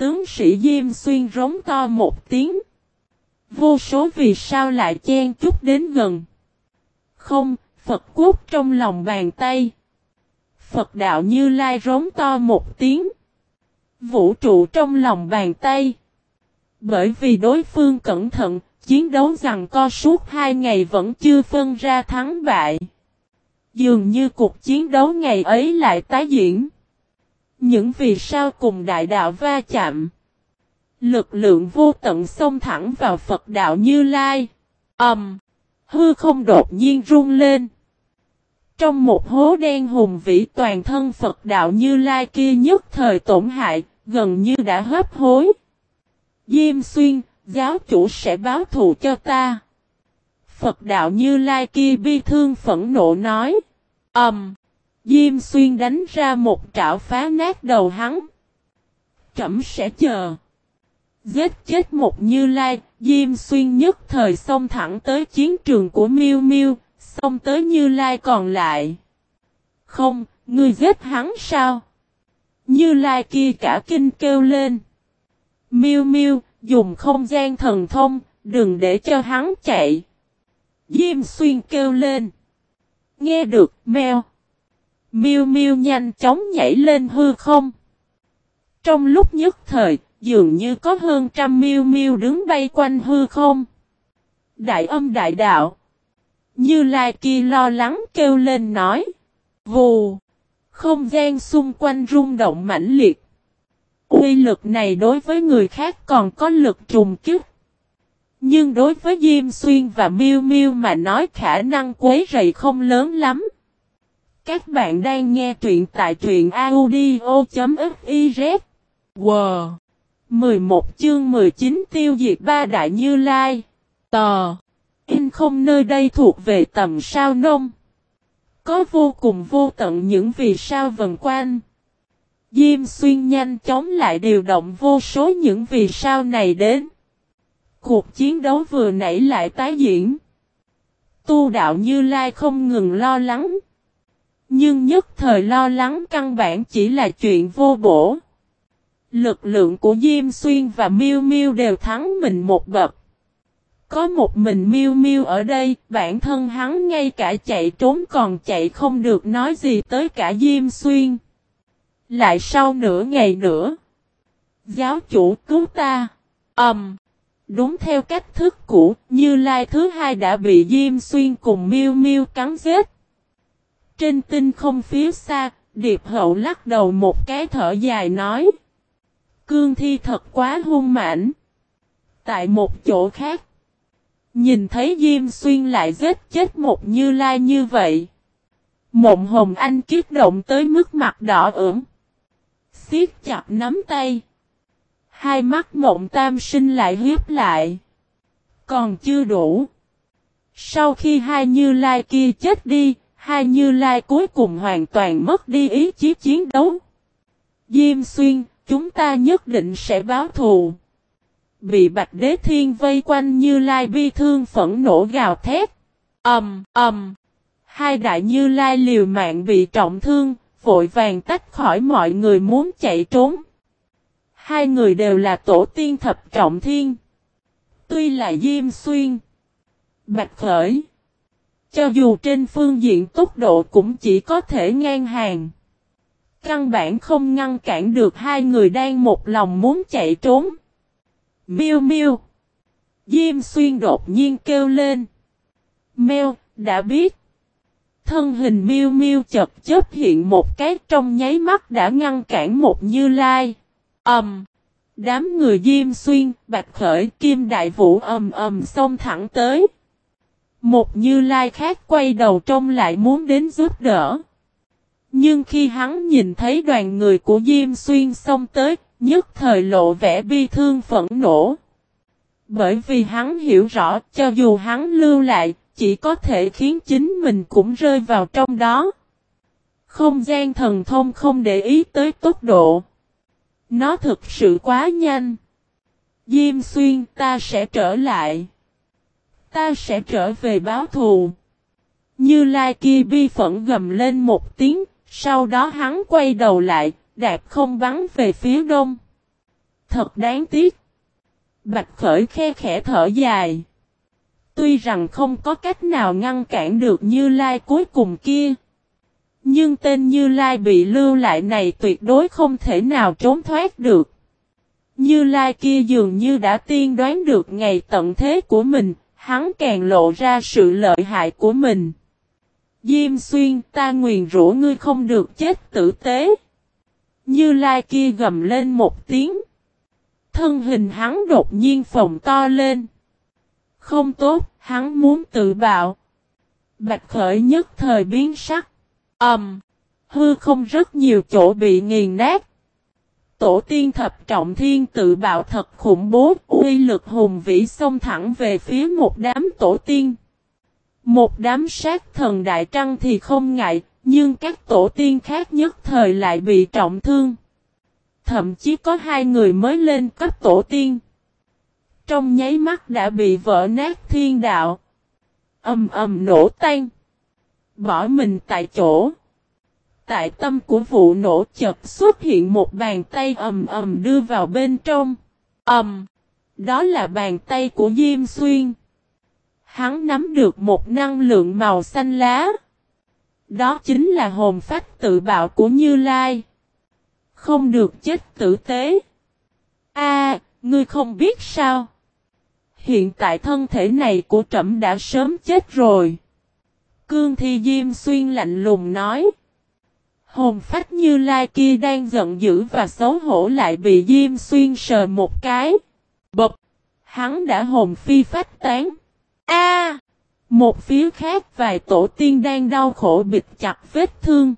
Tướng sĩ Diêm Xuyên rống to một tiếng. Vô số vì sao lại chen chút đến gần. Không, Phật quốc trong lòng bàn tay. Phật đạo như lai rống to một tiếng. Vũ trụ trong lòng bàn tay. Bởi vì đối phương cẩn thận, chiến đấu rằng co suốt hai ngày vẫn chưa phân ra thắng bại. Dường như cuộc chiến đấu ngày ấy lại tái diễn. Những vì sao cùng đại đạo va chạm. Lực lượng vô tận xông thẳng vào Phật đạo Như Lai. Ầm, Um, hư không đột nhiên rung lên. Trong một hố đen hùng vĩ toàn thân Phật đạo Như Lai kia nhất thời tổn hại, gần như đã hấp hối. Diêm xuyên, giáo chủ sẽ báo thù cho ta. Phật đạo Như Lai kia bi thương phẫn nộ nói. Ầm. Um, Diêm xuyên đánh ra một trảo phá nát đầu hắn. Trẩm sẽ chờ. Giết chết một như lai, Diêm xuyên nhất thời xông thẳng tới chiến trường của Miêu Miêu, xông tới như lai còn lại. Không, ngươi giết hắn sao? Như lai kia cả kinh kêu lên. Miêu Miêu, dùng không gian thần thông, đừng để cho hắn chạy. Diêm xuyên kêu lên. Nghe được, mèo. Miêu Miêu nhanh chóng nhảy lên hư không. Trong lúc nhất thời, dường như có hơn trăm Miêu Miêu đứng bay quanh hư không. Đại âm đại đạo. Như Lai kia lo lắng kêu lên nói. Vù. Không gian xung quanh rung động mãnh liệt. Uy lực này đối với người khác còn có lực trùng kích. Nhưng đối với Diêm Xuyên và Miêu Miêu mà nói khả năng quấy rầy không lớn lắm. Các bạn đang nghe truyện tại truyện audio.fiz. Wow! 11 chương 19 tiêu diệt ba đại như lai. Tò! In không nơi đây thuộc về tầm sao nông. Có vô cùng vô tận những vì sao vần quanh. Diêm xuyên nhanh chóng lại điều động vô số những vì sao này đến. Cuộc chiến đấu vừa nãy lại tái diễn. Tu đạo Như Lai không ngừng lo lắng. Nhưng nhất thời lo lắng căn bản chỉ là chuyện vô bổ. Lực lượng của Diêm Xuyên và Miêu Miêu đều thắng mình một bậc. Có một mình Miêu Miêu ở đây, bản thân hắn ngay cả chạy trốn còn chạy không được nói gì tới cả Diêm Xuyên. Lại sau nửa ngày nữa. Giáo chủ cứu ta. Ẩm. Um, đúng theo cách thức cũ, Như Lai thứ hai đã bị Diêm Xuyên cùng Miêu Miêu cắn giết. Trên tinh không phía xa, Điệp Hậu lắc đầu một cái thở dài nói. Cương thi thật quá hung mãnh. Tại một chỗ khác, nhìn thấy Diêm Xuyên lại giết chết một Như Lai như vậy. Mộng Hồng Anh kiết động tới mức mặt đỏ ửng. Xiết chặt nắm tay. Hai mắt mộng tam sinh lại hiếp lại. Còn chưa đủ. Sau khi hai Như Lai kia chết đi, Hai Như Lai cuối cùng hoàn toàn mất đi ý chí chiến đấu. Diêm xuyên, chúng ta nhất định sẽ báo thù. Bị Bạch Đế Thiên vây quanh Như Lai bi thương phẫn nổ gào thét. Ầm, ầm. Hai đại Như Lai liều mạng bị trọng thương, vội vàng tách khỏi mọi người muốn chạy trốn. Hai người đều là tổ tiên thập trọng thiên. Tuy là Diêm Xuyên, Bạch Khởi, cho dù trên phương diện tốc độ cũng chỉ có thể ngang hàng. Căn bản không ngăn cản được hai người đang một lòng muốn chạy trốn. Miêu miêu. Diêm xuyên đột nhiên kêu lên. Mèo, đã biết. Thân hình miêu miêu chật chớp hiện một cái trong nháy mắt đã ngăn cản một như lai. Ẩm. Um, đám người diêm xuyên, bạch khởi, kim đại vũ ầm ầm xông thẳng tới. Một như lai khác quay đầu trông lại muốn đến giúp đỡ. Nhưng khi hắn nhìn thấy đoàn người của Diêm Xuyên xông tới, nhất thời lộ vẻ bi thương phẫn nộ. Bởi vì hắn hiểu rõ, cho dù hắn lưu lại, chỉ có thể khiến chính mình cũng rơi vào trong đó. Không gian thần thông không để ý tới tốc độ. Nó thực sự quá nhanh. Diêm xuyên ta sẽ trở lại. Ta sẽ trở về báo thù. Như Lai kia bi phẫn gầm lên một tiếng, sau đó hắn quay đầu lại, đạp không bắn về phía đông. Thật đáng tiếc. Bạch Khởi khe khẽ thở dài. Tuy rằng không có cách nào ngăn cản được Như Lai cuối cùng kia. Nhưng tên Như Lai bị lưu lại này tuyệt đối không thể nào trốn thoát được. Như Lai kia dường như đã tiên đoán được ngày tận thế của mình, hắn càng lộ ra sự lợi hại của mình. Diêm xuyên ta nguyền rủa ngươi không được chết tử tế. Như Lai kia gầm lên một tiếng. Thân hình hắn đột nhiên phồng to lên. Không tốt, hắn muốn tự bạo. Bạch khởi nhất thời biến sắc. Ẩm. Um, hư không rất nhiều chỗ bị nghiền nát. Tổ tiên thập trọng thiên tự bạo thật khủng bố, uy lực hùng vĩ xông thẳng về phía một đám tổ tiên. Một đám sát thần đại trăng thì không ngại, nhưng các tổ tiên khác nhất thời lại bị trọng thương. Thậm chí có hai người mới lên cấp tổ tiên. Trong nháy mắt đã bị vỡ nát thiên đạo. Âm ầm nổ tan. Bỏ mình tại chỗ. Tại tâm của vụ nổ chợt xuất hiện một bàn tay ầm ầm đưa vào bên trong. Ầm. Đó là bàn tay của Diêm Xuyên. Hắn nắm được một năng lượng màu xanh lá. Đó chính là hồn phách tự bạo của Như Lai. Không được chết tử tế. A, ngươi không biết sao? Hiện tại thân thể này của trẫm đã sớm chết rồi. Cương Thi Diêm Xuyên lạnh lùng nói. Hồn phách như lai kia đang giận dữ và xấu hổ lại bị Diêm Xuyên sờ một cái. Bập! Hắn đã hồn phi phách tán. A! một phía khác vài tổ tiên đang đau khổ bịt chặt vết thương.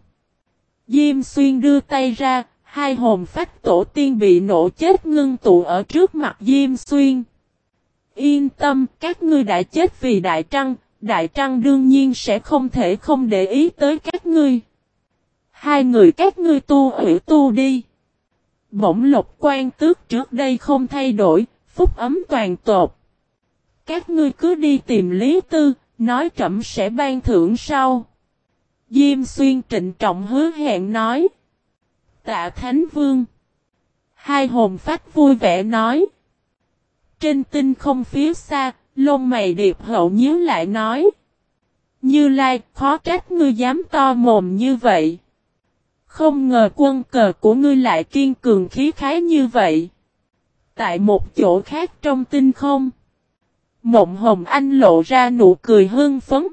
Diêm Xuyên đưa tay ra, hai hồn phách tổ tiên bị nổ chết ngưng tụ ở trước mặt Diêm Xuyên. Yên tâm, các ngươi đã chết vì Đại Trăng, Đại Trăng đương nhiên sẽ không thể không để ý tới các ngươi. Hai người các ngươi tu hủy tu đi. Bỗng lục quan tước trước đây không thay đổi, phúc ấm toàn tột. Các ngươi cứ đi tìm Lý Tư, nói trẫm sẽ ban thưởng sau. Diêm xuyên trịnh trọng hứa hẹn nói. Tạ Thánh Vương. Hai hồn phách vui vẻ nói. Trên tinh không phía xa, lông mày điệp hậu nhíu lại nói. Như Lai, khó trách ngươi dám to mồm như vậy. Không ngờ quân cờ của ngươi lại kiên cường khí khái như vậy. Tại một chỗ khác trong tinh không. Mộng Hồng Anh lộ ra nụ cười hưng phấn.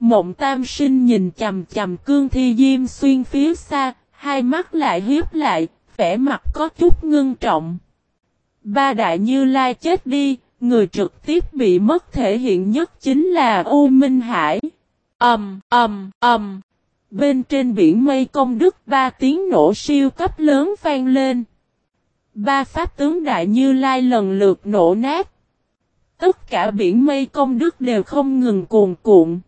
Mộng Tam Sinh nhìn chầm chầm cương thi diêm xuyên phía xa, hai mắt lại hiếp lại, vẻ mặt có chút ngưng trọng. Ba đại như lai chết đi, người trực tiếp bị mất thể hiện nhất chính là U Minh Hải. Ầm, âm ầm. Bên trên biển mây công đức ba tiếng nổ siêu cấp lớn vang lên. Ba pháp tướng đại như lai lần lượt nổ nát. Tất cả biển mây công đức đều không ngừng cuồn cuộn.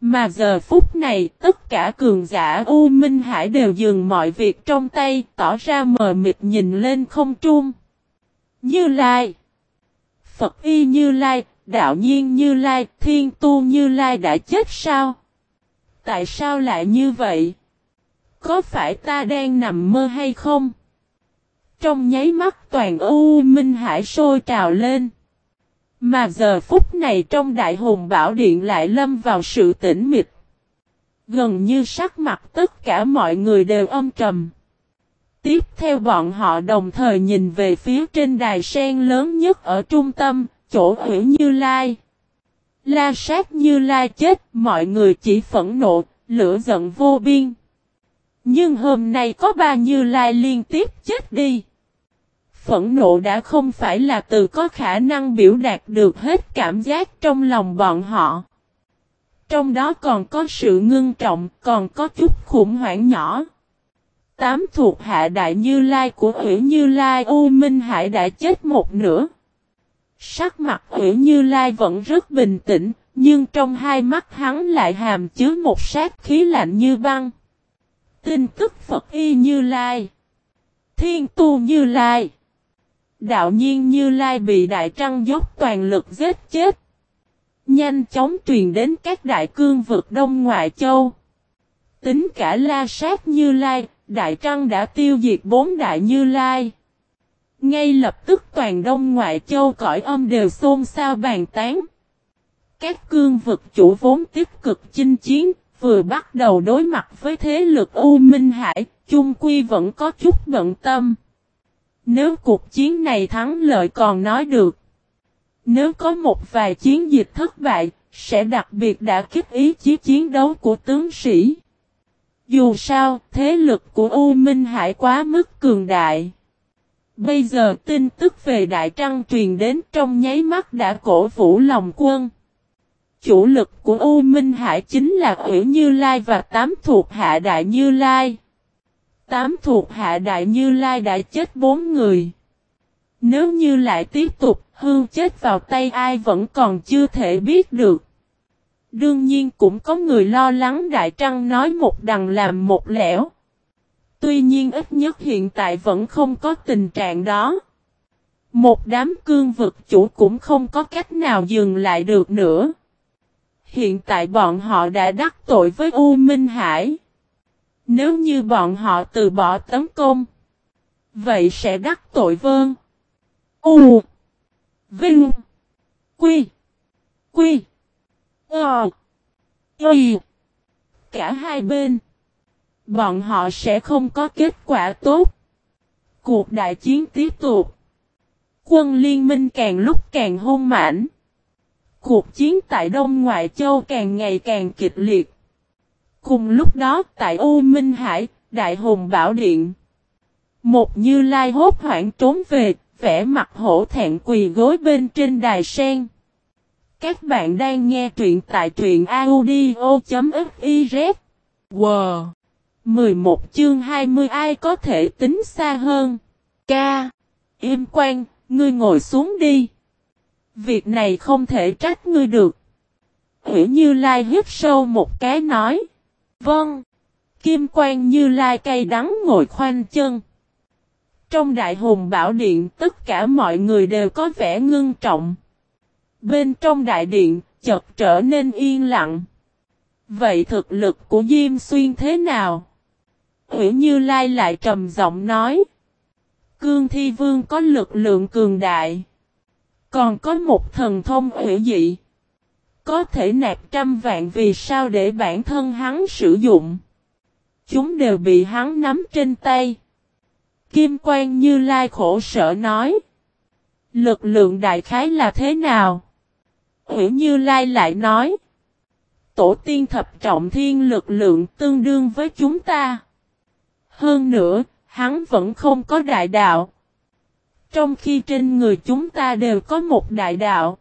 Mà giờ phút này tất cả cường giả U Minh Hải đều dừng mọi việc trong tay tỏ ra mờ mịt nhìn lên không trung. Như Lai Phật Y Như Lai, Đạo Nhiên Như Lai, Thiên Tu Như Lai đã chết sao? Tại sao lại như vậy? Có phải ta đang nằm mơ hay không? Trong nháy mắt toàn U Minh Hải sôi trào lên. Mà giờ phút này trong đại hùng bảo điện lại lâm vào sự tĩnh mịch. Gần như sắc mặt tất cả mọi người đều âm trầm. Tiếp theo bọn họ đồng thời nhìn về phía trên đài sen lớn nhất ở trung tâm, chỗ Hữu Như Lai. La sát Như la chết, mọi người chỉ phẫn nộ, lửa giận vô biên. Nhưng hôm nay có ba Như Lai liên tiếp chết đi. Phẫn nộ đã không phải là từ có khả năng biểu đạt được hết cảm giác trong lòng bọn họ. Trong đó còn có sự ngưng trọng, còn có chút khủng hoảng nhỏ. Tám thuộc hạ đại Như Lai của Hữu Như Lai U Minh Hải đã chết một nửa. Sắc mặt Ủy Như Lai vẫn rất bình tĩnh, nhưng trong hai mắt hắn lại hàm chứa một sát khí lạnh như băng. Tin tức Phật Y Như Lai Thiên Tu Như Lai Đạo nhiên Như Lai bị Đại Trăng dốc toàn lực giết chết. Nhanh chóng truyền đến các đại cương vực Đông Ngoại Châu. Tính cả la sát Như Lai, Đại Trăng đã tiêu diệt bốn đại Như Lai. Ngay lập tức toàn đông ngoại châu cõi âm đều xôn xao bàn tán. Các cương vực chủ vốn tích cực chinh chiến, vừa bắt đầu đối mặt với thế lực U Minh Hải, chung quy vẫn có chút bận tâm. Nếu cuộc chiến này thắng lợi còn nói được. Nếu có một vài chiến dịch thất bại, sẽ đặc biệt đã kích ý chí chiến đấu của tướng sĩ. Dù sao, thế lực của U Minh Hải quá mức cường đại. Bây giờ tin tức về Đại Trăng truyền đến trong nháy mắt đã cổ vũ lòng quân. Chủ lực của U Minh Hải chính là Ủy Như Lai và tám thuộc hạ Đại Như Lai. Tám thuộc hạ Đại Như Lai đã chết bốn người. Nếu như lại tiếp tục, hương chết vào tay ai vẫn còn chưa thể biết được. Đương nhiên cũng có người lo lắng Đại Trăng nói một đằng làm một lẻo. Tuy nhiên ít nhất hiện tại vẫn không có tình trạng đó. Một đám cương vực chủ cũng không có cách nào dừng lại được nữa. Hiện tại bọn họ đã đắc tội với U Minh Hải. Nếu như bọn họ từ bỏ tấn công, vậy sẽ đắc tội vơn. U Vinh Quy Quy Ờ Y Cả hai bên Bọn họ sẽ không có kết quả tốt. Cuộc đại chiến tiếp tục. Quân liên minh càng lúc càng hung mãnh. Cuộc chiến tại Đông Ngoại Châu càng ngày càng kịch liệt. Cùng lúc đó tại U Minh Hải, Đại Hùng Bảo Điện. Một như lai hốt hoảng trốn về, vẽ mặt hổ thẹn quỳ gối bên trên đài sen. Các bạn đang nghe truyện tại truyện audio.fif. Wow! 11 chương 20 ai có thể tính xa hơn? Ca! Im quan, ngươi ngồi xuống đi. Việc này không thể trách ngươi được. Hữu Như Lai hít sâu một cái nói. Vâng. Kim Quan Như Lai cay đắng ngồi khoanh chân. Trong đại hùng bảo điện tất cả mọi người đều có vẻ ngưng trọng. Bên trong đại điện chợt trở nên yên lặng. Vậy thực lực của Diêm Xuyên thế nào? Hữu Như Lai lại trầm giọng nói. Cương Thi Vương có lực lượng cường đại. Còn có một thần thông hữu dị. Có thể nạp trăm vạn vì sao để bản thân hắn sử dụng. Chúng đều bị hắn nắm trên tay. Kim Quan Như Lai khổ sở nói. Lực lượng đại khái là thế nào? Hữu Như Lai lại nói. Tổ tiên thập trọng thiên lực lượng tương đương với chúng ta. Hơn nữa, hắn vẫn không có đại đạo. Trong khi trên người chúng ta đều có một đại đạo.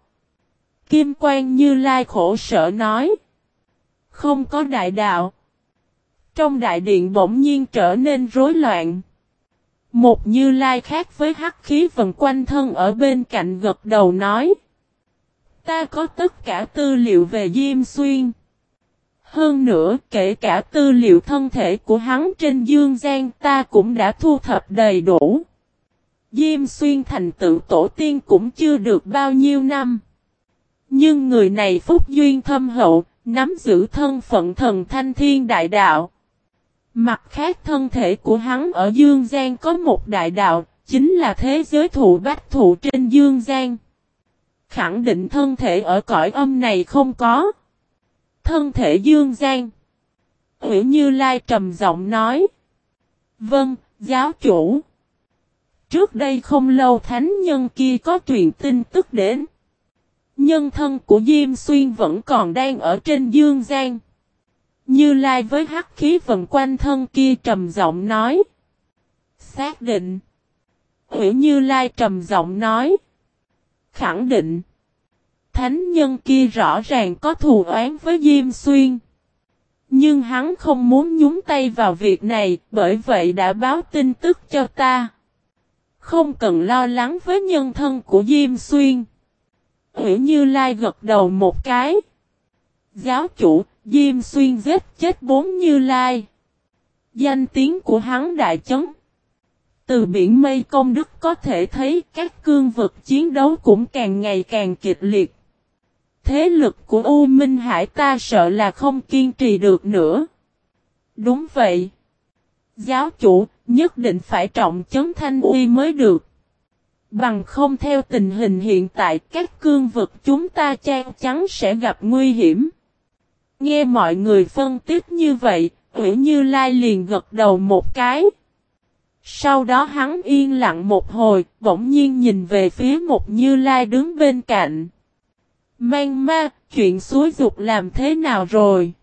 Kim Quan Như Lai khổ sở nói. Không có đại đạo. Trong đại điện bỗng nhiên trở nên rối loạn. Một Như Lai khác với hắc khí vần quanh thân ở bên cạnh gật đầu nói. Ta có tất cả tư liệu về Diêm Xuyên. Hơn nữa, kể cả tư liệu thân thể của hắn trên dương gian ta cũng đã thu thập đầy đủ. Diêm xuyên thành tựu tổ tiên cũng chưa được bao nhiêu năm. Nhưng người này phúc duyên thâm hậu, nắm giữ thân phận thần thanh thiên đại đạo. Mặt khác thân thể của hắn ở Dương Gian có một đại đạo, chính là thế giới thụ bách thụ trên Dương Gian. Khẳng định thân thể ở cõi âm này không có. Thân thể Dương gian, Hữu Như Lai trầm giọng nói. Vâng, giáo chủ. Trước đây không lâu thánh nhân kia có truyền tin tức đến. Nhân thân của Diêm Xuyên vẫn còn đang ở trên Dương gian. Như Lai với hắc khí vần quanh thân kia trầm giọng nói. Xác định. Hữu Như Lai trầm giọng nói. Khẳng định thánh nhân kia rõ ràng có thù oán với Diêm Xuyên. Nhưng hắn không muốn nhúng tay vào việc này, bởi vậy đã báo tin tức cho ta. Không cần lo lắng với nhân thân của Diêm Xuyên. Hữu Như Lai gật đầu một cái. Giáo chủ, Diêm Xuyên giết chết bốn Như Lai. Danh tiếng của hắn đại chấn. Từ biển mây công đức có thể thấy các cương vực chiến đấu cũng càng ngày càng kịch liệt. Thế lực của U Minh Hải ta sợ là không kiên trì được nữa. Đúng vậy. Giáo chủ, nhất định phải trọng chấn thanh uy mới được. Bằng không theo tình hình hiện tại các cương vực chúng ta chắc chắn sẽ gặp nguy hiểm. Nghe mọi người phân tích như vậy, Ủy Như Lai liền gật đầu một cái. Sau đó hắn yên lặng một hồi, bỗng nhiên nhìn về phía một Như Lai đứng bên cạnh. Mang ma, chuyện suối dục làm thế nào rồi?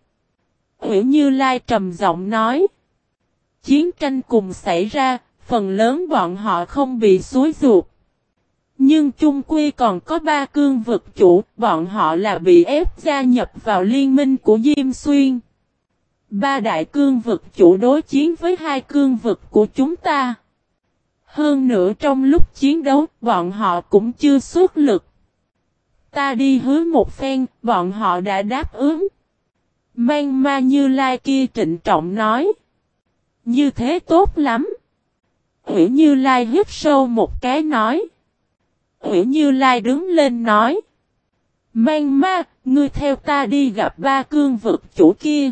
Ủy Như Lai trầm giọng nói. Chiến tranh cùng xảy ra, phần lớn bọn họ không bị suối dục. Nhưng chung quy còn có ba cương vực chủ, bọn họ là bị ép gia nhập vào liên minh của Diêm Xuyên. Ba đại cương vực chủ đối chiến với hai cương vực của chúng ta. Hơn nữa trong lúc chiến đấu, bọn họ cũng chưa xuất lực. Ta đi hứa một phen, bọn họ đã đáp ứng. Mang ma như lai kia trịnh trọng nói. Như thế tốt lắm. Ủy như lai hít sâu một cái nói. Ủy như lai đứng lên nói. Mang ma, ngươi theo ta đi gặp ba cương vực chủ kia.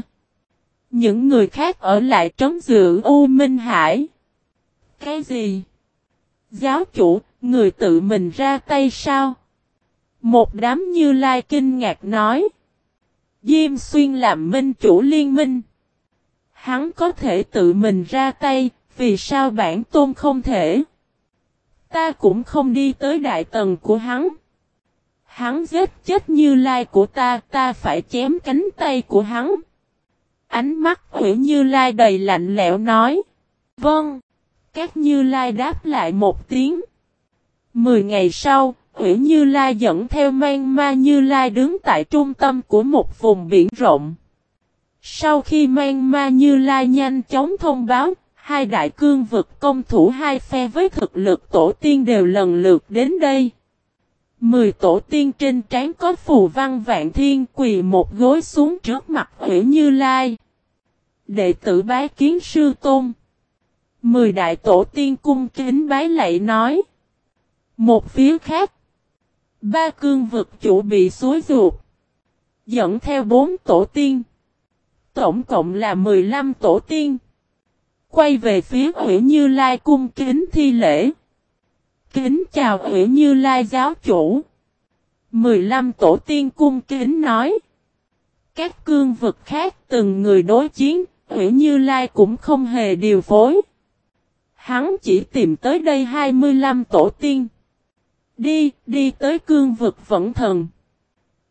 Những người khác ở lại trấn giữ U Minh Hải. Cái gì? Giáo chủ, người tự mình ra tay sao? Một đám như lai kinh ngạc nói. Diêm xuyên làm minh chủ liên minh. Hắn có thể tự mình ra tay, vì sao bản tôn không thể? Ta cũng không đi tới đại tầng của hắn. Hắn giết chết như lai của ta, ta phải chém cánh tay của hắn. Ánh mắt Hủy Như Lai đầy lạnh lẽo nói. Vâng. Các Như Lai đáp lại một tiếng. Mười ngày sau, Hủy Như Lai dẫn theo mang ma Như Lai đứng tại trung tâm của một vùng biển rộng. Sau khi mang ma Như Lai nhanh chóng thông báo, hai đại cương vực công thủ hai phe với thực lực tổ tiên đều lần lượt đến đây. Mười tổ tiên trên trán có phù văn vạn thiên quỳ một gối xuống trước mặt Hủy Như Lai. Đệ tử bái kiến sư tôn. Mười đại tổ tiên cung kính bái lạy nói. Một phía khác. Ba cương vực chủ bị xối ruột. Dẫn theo bốn tổ tiên. Tổng cộng là 15 tổ tiên. Quay về phía Ủy Như Lai cung kính thi lễ. Kính chào Ủy Như Lai giáo chủ. 15 tổ tiên cung kính nói. Các cương vực khác từng người đối chiến, Ủy Như Lai cũng không hề điều phối. Hắn chỉ tìm tới đây 25 tổ tiên. Đi, đi tới cương vực vẫn thần.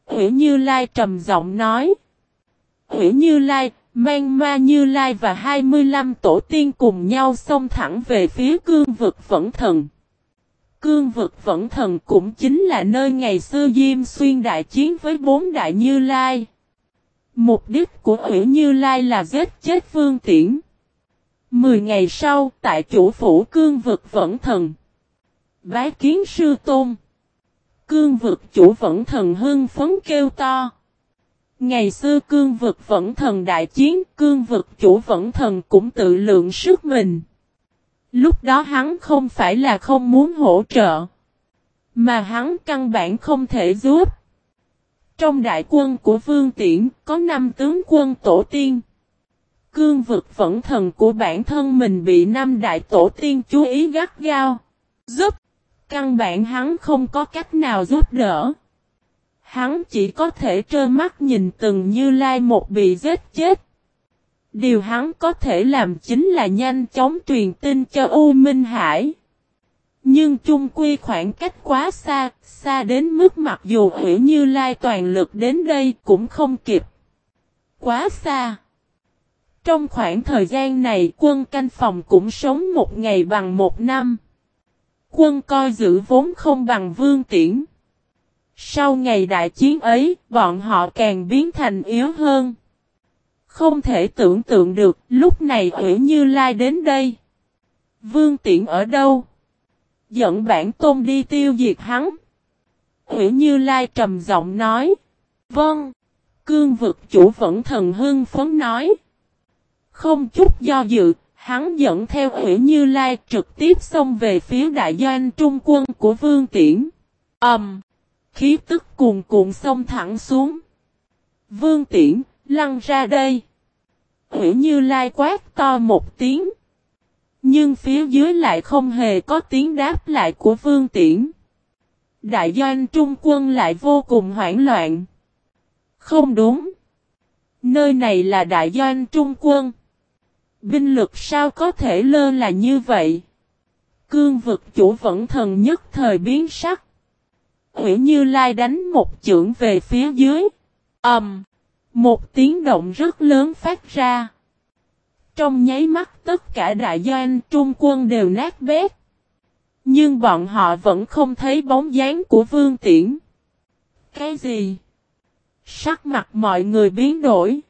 Ủy Như Lai trầm giọng nói. Ủy Như Lai, Mang Ma Như Lai và 25 tổ tiên cùng nhau xông thẳng về phía cương vực vẫn thần. Cương vực vẫn thần cũng chính là nơi ngày xưa Diêm Xuyên đại chiến với bốn đại Như Lai. Mục đích của Ủy Như Lai là giết chết Vương Tiễn. Mười ngày sau, tại chủ phủ cương vực vẫn thần. Bái kiến sư tôn. Cương vực chủ vẫn thần hưng phấn kêu to. Ngày xưa cương vực vẫn thần đại chiến, cương vực chủ vẫn thần cũng tự lượng sức mình. Lúc đó hắn không phải là không muốn hỗ trợ, mà hắn căn bản không thể giúp. Trong đại quân của Vương Tiễn có năm tướng quân tổ tiên. Cương vực vẫn thần của bản thân mình bị năm đại tổ tiên chú ý gắt gao. Giúp. Căn bản hắn không có cách nào giúp đỡ. Hắn chỉ có thể trơ mắt nhìn từng như lai một bị giết chết. Điều hắn có thể làm chính là nhanh chóng truyền tin cho U Minh Hải. Nhưng chung quy khoảng cách quá xa, xa đến mức mặc dù Hữu Như Lai toàn lực đến đây cũng không kịp. Quá xa. Trong khoảng thời gian này quân canh phòng cũng sống một ngày bằng một năm. Quân coi giữ vốn không bằng vương tiễn. Sau ngày đại chiến ấy, bọn họ càng biến thành yếu hơn. Không thể tưởng tượng được, lúc này Ủy Như Lai đến đây. Vương Tiễn ở đâu? Dẫn bản tôn đi tiêu diệt hắn. Ủy Như Lai trầm giọng nói. Vâng. Cương vực chủ vẫn thần hưng phấn nói. Không chút do dự, hắn dẫn theo Ủy Như Lai trực tiếp xông về phía đại doanh trung quân của Vương Tiễn. Ẩm. Um, khí tức cuồn cuộn xông thẳng xuống. Vương Tiễn, lăn ra đây. Ủy Như Lai quát to một tiếng. Nhưng phía dưới lại không hề có tiếng đáp lại của Vương Tiễn. Đại doanh trung quân lại vô cùng hoảng loạn. Không đúng. Nơi này là đại doanh trung quân. Binh lực sao có thể lơ là như vậy? Cương vực chủ vẫn thần nhất thời biến sắc. Ủy Như Lai đánh một chưởng về phía dưới. ầm, um, Một tiếng động rất lớn phát ra. Trong nháy mắt tất cả đại doanh trung quân đều nát bét. Nhưng bọn họ vẫn không thấy bóng dáng của Vương Tiễn. Cái gì? Sắc mặt mọi người biến đổi.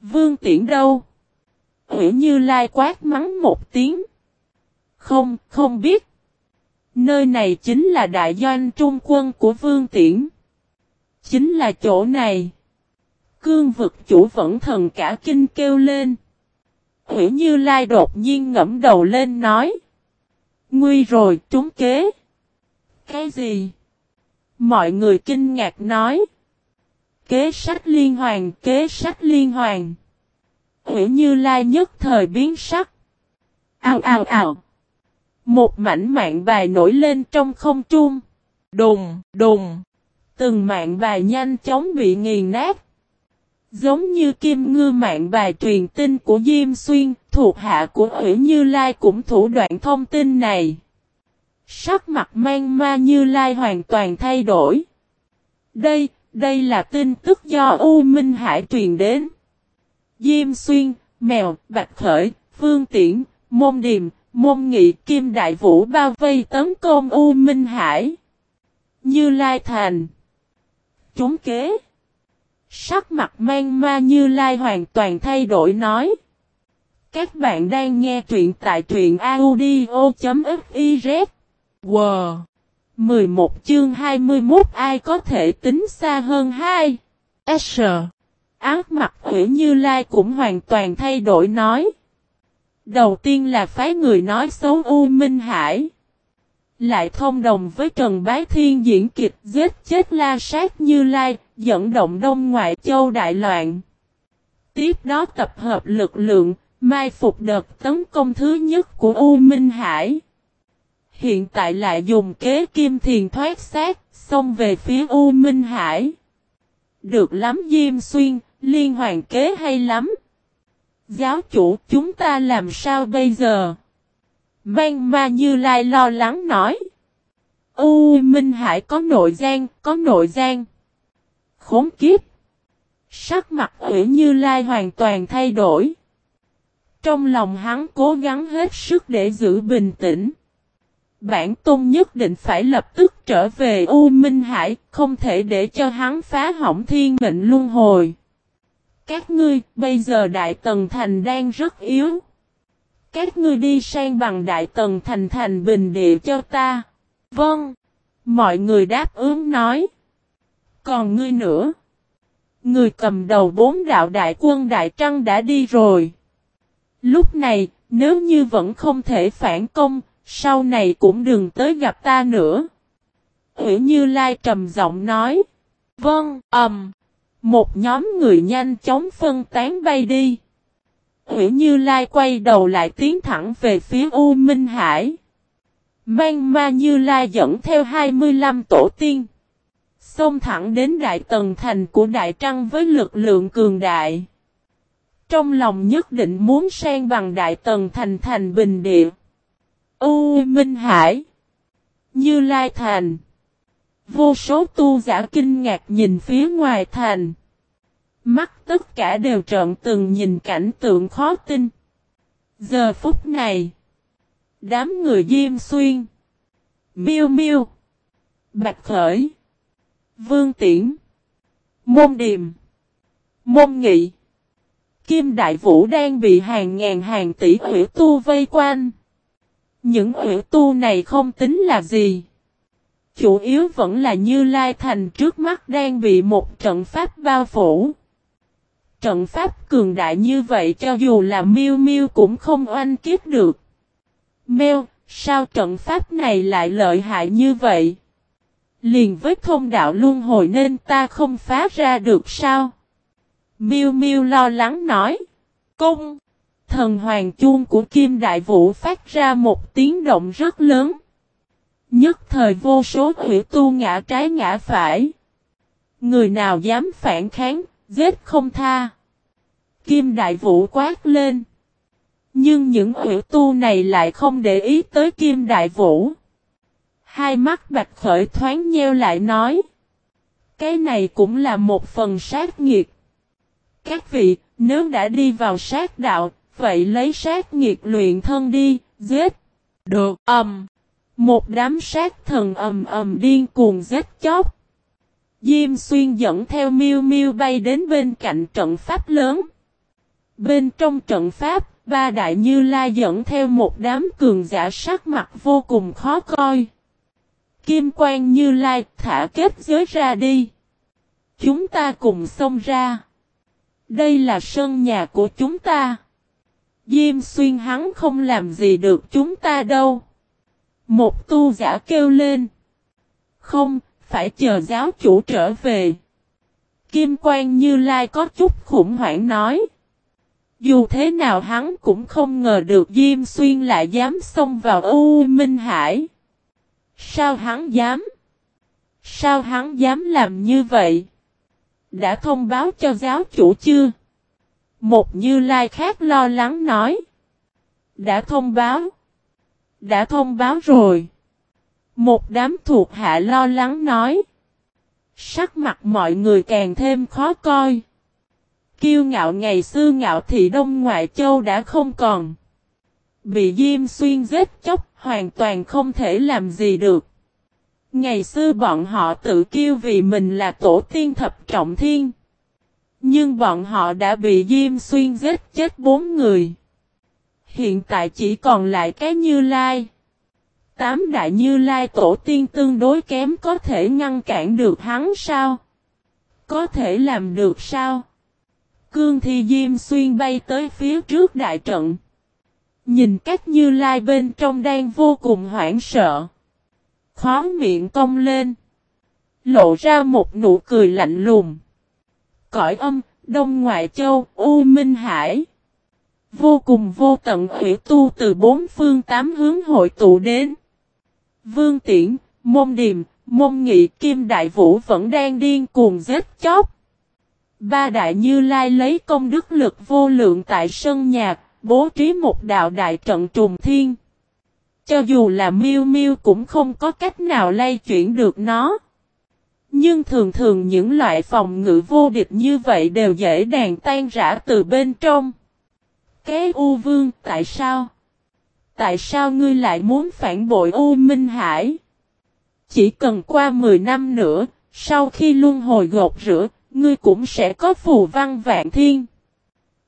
Vương Tiễn đâu? Ủy Như Lai quát mắng một tiếng. Không, không biết. Nơi này chính là đại doanh trung quân của Vương Tiễn. Chính là chỗ này. Cương vực chủ vẫn thần cả kinh kêu lên. Ủy Như Lai đột nhiên ngẫm đầu lên nói. Nguy rồi, trúng kế. Cái gì? Mọi người kinh ngạc nói. Kế sách liên hoàn, kế sách liên hoàn. Hủy Như Lai nhất thời biến sắc. Ao ao ao. Một mảnh mạng bài nổi lên trong không trung. Đùng, đùng. Từng mạng bài nhanh chóng bị nghiền nát. Giống như kim ngư mạng bài truyền tin của Diêm Xuyên, thuộc hạ của Hủy Như Lai cũng thủ đoạn thông tin này. Sắc mặt mang ma Như Lai hoàn toàn thay đổi. Đây, đây là tin tức do U Minh Hải truyền đến. Diêm Xuyên, Mèo, Bạch Khởi, Phương Tiễn, Môn Điềm, Môn Nghị Kim Đại Vũ bao vây tấn công U Minh Hải. Như Lai Thành. chúng kế. Sắc mặt mang ma Như Lai hoàn toàn thay đổi nói. Các bạn đang nghe truyện tại truyện audio.fiz. Wow! 11 chương 21 ai có thể tính xa hơn 2? S. Ác mặt Hủy Như Lai cũng hoàn toàn thay đổi nói. Đầu tiên là phái người nói xấu U Minh Hải. Lại thông đồng với Trần Bái Thiên diễn kịch giết chết la sát Như Lai, dẫn động Đông Ngoại Châu đại loạn. Tiếp đó tập hợp lực lượng, mai phục đợt tấn công thứ nhất của U Minh Hải. Hiện tại lại dùng kế kim thiền thoát sát, xông về phía U Minh Hải. Được lắm Diêm Xuyên, liên hoàn kế hay lắm. Giáo chủ chúng ta làm sao bây giờ? Mang ma như lai lo lắng nói. U Minh Hải có nội gian, có nội gian. Khốn kiếp. Sắc mặt ủy như lai hoàn toàn thay đổi. Trong lòng hắn cố gắng hết sức để giữ bình tĩnh. Bản tôn nhất định phải lập tức trở về U Minh Hải, không thể để cho hắn phá hỏng thiên mệnh luân hồi. Các ngươi, bây giờ Đại Tần Thành đang rất yếu. Các ngươi đi sang bằng Đại Tần Thành thành bình địa cho ta. Vâng. Mọi người đáp ứng nói. Còn ngươi nữa. Người cầm đầu bốn đạo đại quân Đại Trăng đã đi rồi. Lúc này, nếu như vẫn không thể phản công, sau này cũng đừng tới gặp ta nữa. hữu Như Lai trầm giọng nói. Vâng, ầm. Um, một nhóm người nhanh chóng phân tán bay đi. Ủy Như Lai quay đầu lại tiến thẳng về phía U Minh Hải. Mang ma Như Lai dẫn theo 25 tổ tiên. Xông thẳng đến Đại Tần Thành của Đại Trăng với lực lượng cường đại. Trong lòng nhất định muốn sang bằng Đại Tần Thành thành bình địa. U Minh Hải. Như Lai Thành. Vô số tu giả kinh ngạc nhìn phía ngoài thành. Mắt tất cả đều trợn từng nhìn cảnh tượng khó tin. Giờ phút này. Đám người Diêm Xuyên. Miêu Miêu. Bạch Khởi. Vương Tiễn. Môn Điềm. Môn Nghị. Kim Đại Vũ đang bị hàng ngàn hàng tỷ hủy tu vây quanh. Những hủy tu này không tính là gì. Chủ yếu vẫn là Như Lai Thành trước mắt đang bị một trận pháp bao phủ. Trận pháp cường đại như vậy cho dù là miêu miêu cũng không oanh kiếp được. Mêu, sao trận pháp này lại lợi hại như vậy? Liền với thông đạo luân hồi nên ta không phá ra được sao? Miêu miêu lo lắng nói. Cung! Thần hoàng chuông của Kim Đại Vũ phát ra một tiếng động rất lớn. Nhất thời vô số hủy tu ngã trái ngã phải. Người nào dám phản kháng, giết không tha. Kim Đại Vũ quát lên. Nhưng những hủy tu này lại không để ý tới Kim Đại Vũ. Hai mắt bạch khởi thoáng nheo lại nói. Cái này cũng là một phần sát nghiệt. Các vị, nếu đã đi vào sát đạo, vậy lấy sát nghiệt luyện thân đi, giết. Được, ầm một đám sát thần ầm ầm điên cuồng giết chóc. Diêm xuyên dẫn theo miêu miêu bay đến bên cạnh trận pháp lớn. Bên trong trận pháp, ba đại như la dẫn theo một đám cường giả sắc mặt vô cùng khó coi. Kim Quang Như Lai thả kết giới ra đi. Chúng ta cùng xông ra. Đây là sân nhà của chúng ta. Diêm xuyên hắn không làm gì được chúng ta đâu. Một tu giả kêu lên. Không, phải chờ giáo chủ trở về. Kim Quang Như Lai có chút khủng hoảng nói. Dù thế nào hắn cũng không ngờ được Diêm Xuyên lại dám xông vào U Minh Hải. Sao hắn dám? Sao hắn dám làm như vậy? Đã thông báo cho giáo chủ chưa? Một như lai khác lo lắng nói. Đã thông báo. Đã thông báo rồi. Một đám thuộc hạ lo lắng nói. Sắc mặt mọi người càng thêm khó coi. Kiêu ngạo ngày xưa ngạo thị đông ngoại châu đã không còn. Bị Diêm Xuyên giết chóc hoàn toàn không thể làm gì được. Ngày xưa bọn họ tự kiêu vì mình là tổ tiên thập trọng thiên. Nhưng bọn họ đã bị Diêm Xuyên giết chết bốn người. Hiện tại chỉ còn lại cái Như Lai. Tám đại Như Lai tổ tiên tương đối kém có thể ngăn cản được hắn sao? Có thể làm được sao? Cương Thi Diêm Xuyên bay tới phía trước đại trận. Nhìn các Như Lai bên trong đang vô cùng hoảng sợ. Khó miệng cong lên. Lộ ra một nụ cười lạnh lùng. Cõi âm, Đông Ngoại Châu, U Minh Hải. Vô cùng vô tận hủy tu từ bốn phương tám hướng hội tụ đến. Vương Tiễn, Môn Điềm, Môn Nghị Kim Đại Vũ vẫn đang điên cuồng giết chóc. Ba đại như lai lấy công đức lực vô lượng tại sân nhạc, bố trí một đạo đại trận trùng thiên. Cho dù là miêu miêu cũng không có cách nào lay chuyển được nó. Nhưng thường thường những loại phòng ngự vô địch như vậy đều dễ đàn tan rã từ bên trong kế U Vương tại sao? Tại sao ngươi lại muốn phản bội U Minh Hải? Chỉ cần qua 10 năm nữa, sau khi luân hồi gột rửa, ngươi cũng sẽ có phù văn vạn thiên.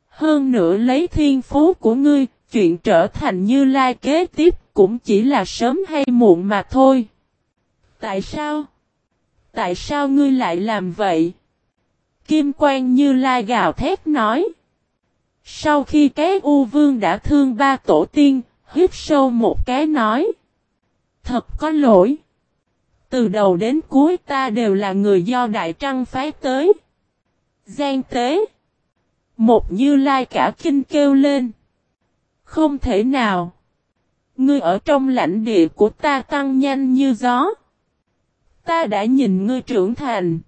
Hơn nữa lấy thiên phú của ngươi, chuyện trở thành như lai kế tiếp cũng chỉ là sớm hay muộn mà thôi. Tại sao? Tại sao ngươi lại làm vậy? Kim Quang Như Lai gào thét nói. Sau khi cái U Vương đã thương ba tổ tiên, hít sâu một cái nói. Thật có lỗi. Từ đầu đến cuối ta đều là người do Đại Trăng phái tới. Gian tế. Một Như Lai cả kinh kêu lên. Không thể nào. Ngươi ở trong lãnh địa của ta tăng nhanh như gió. Ta đã nhìn ngươi trưởng thành.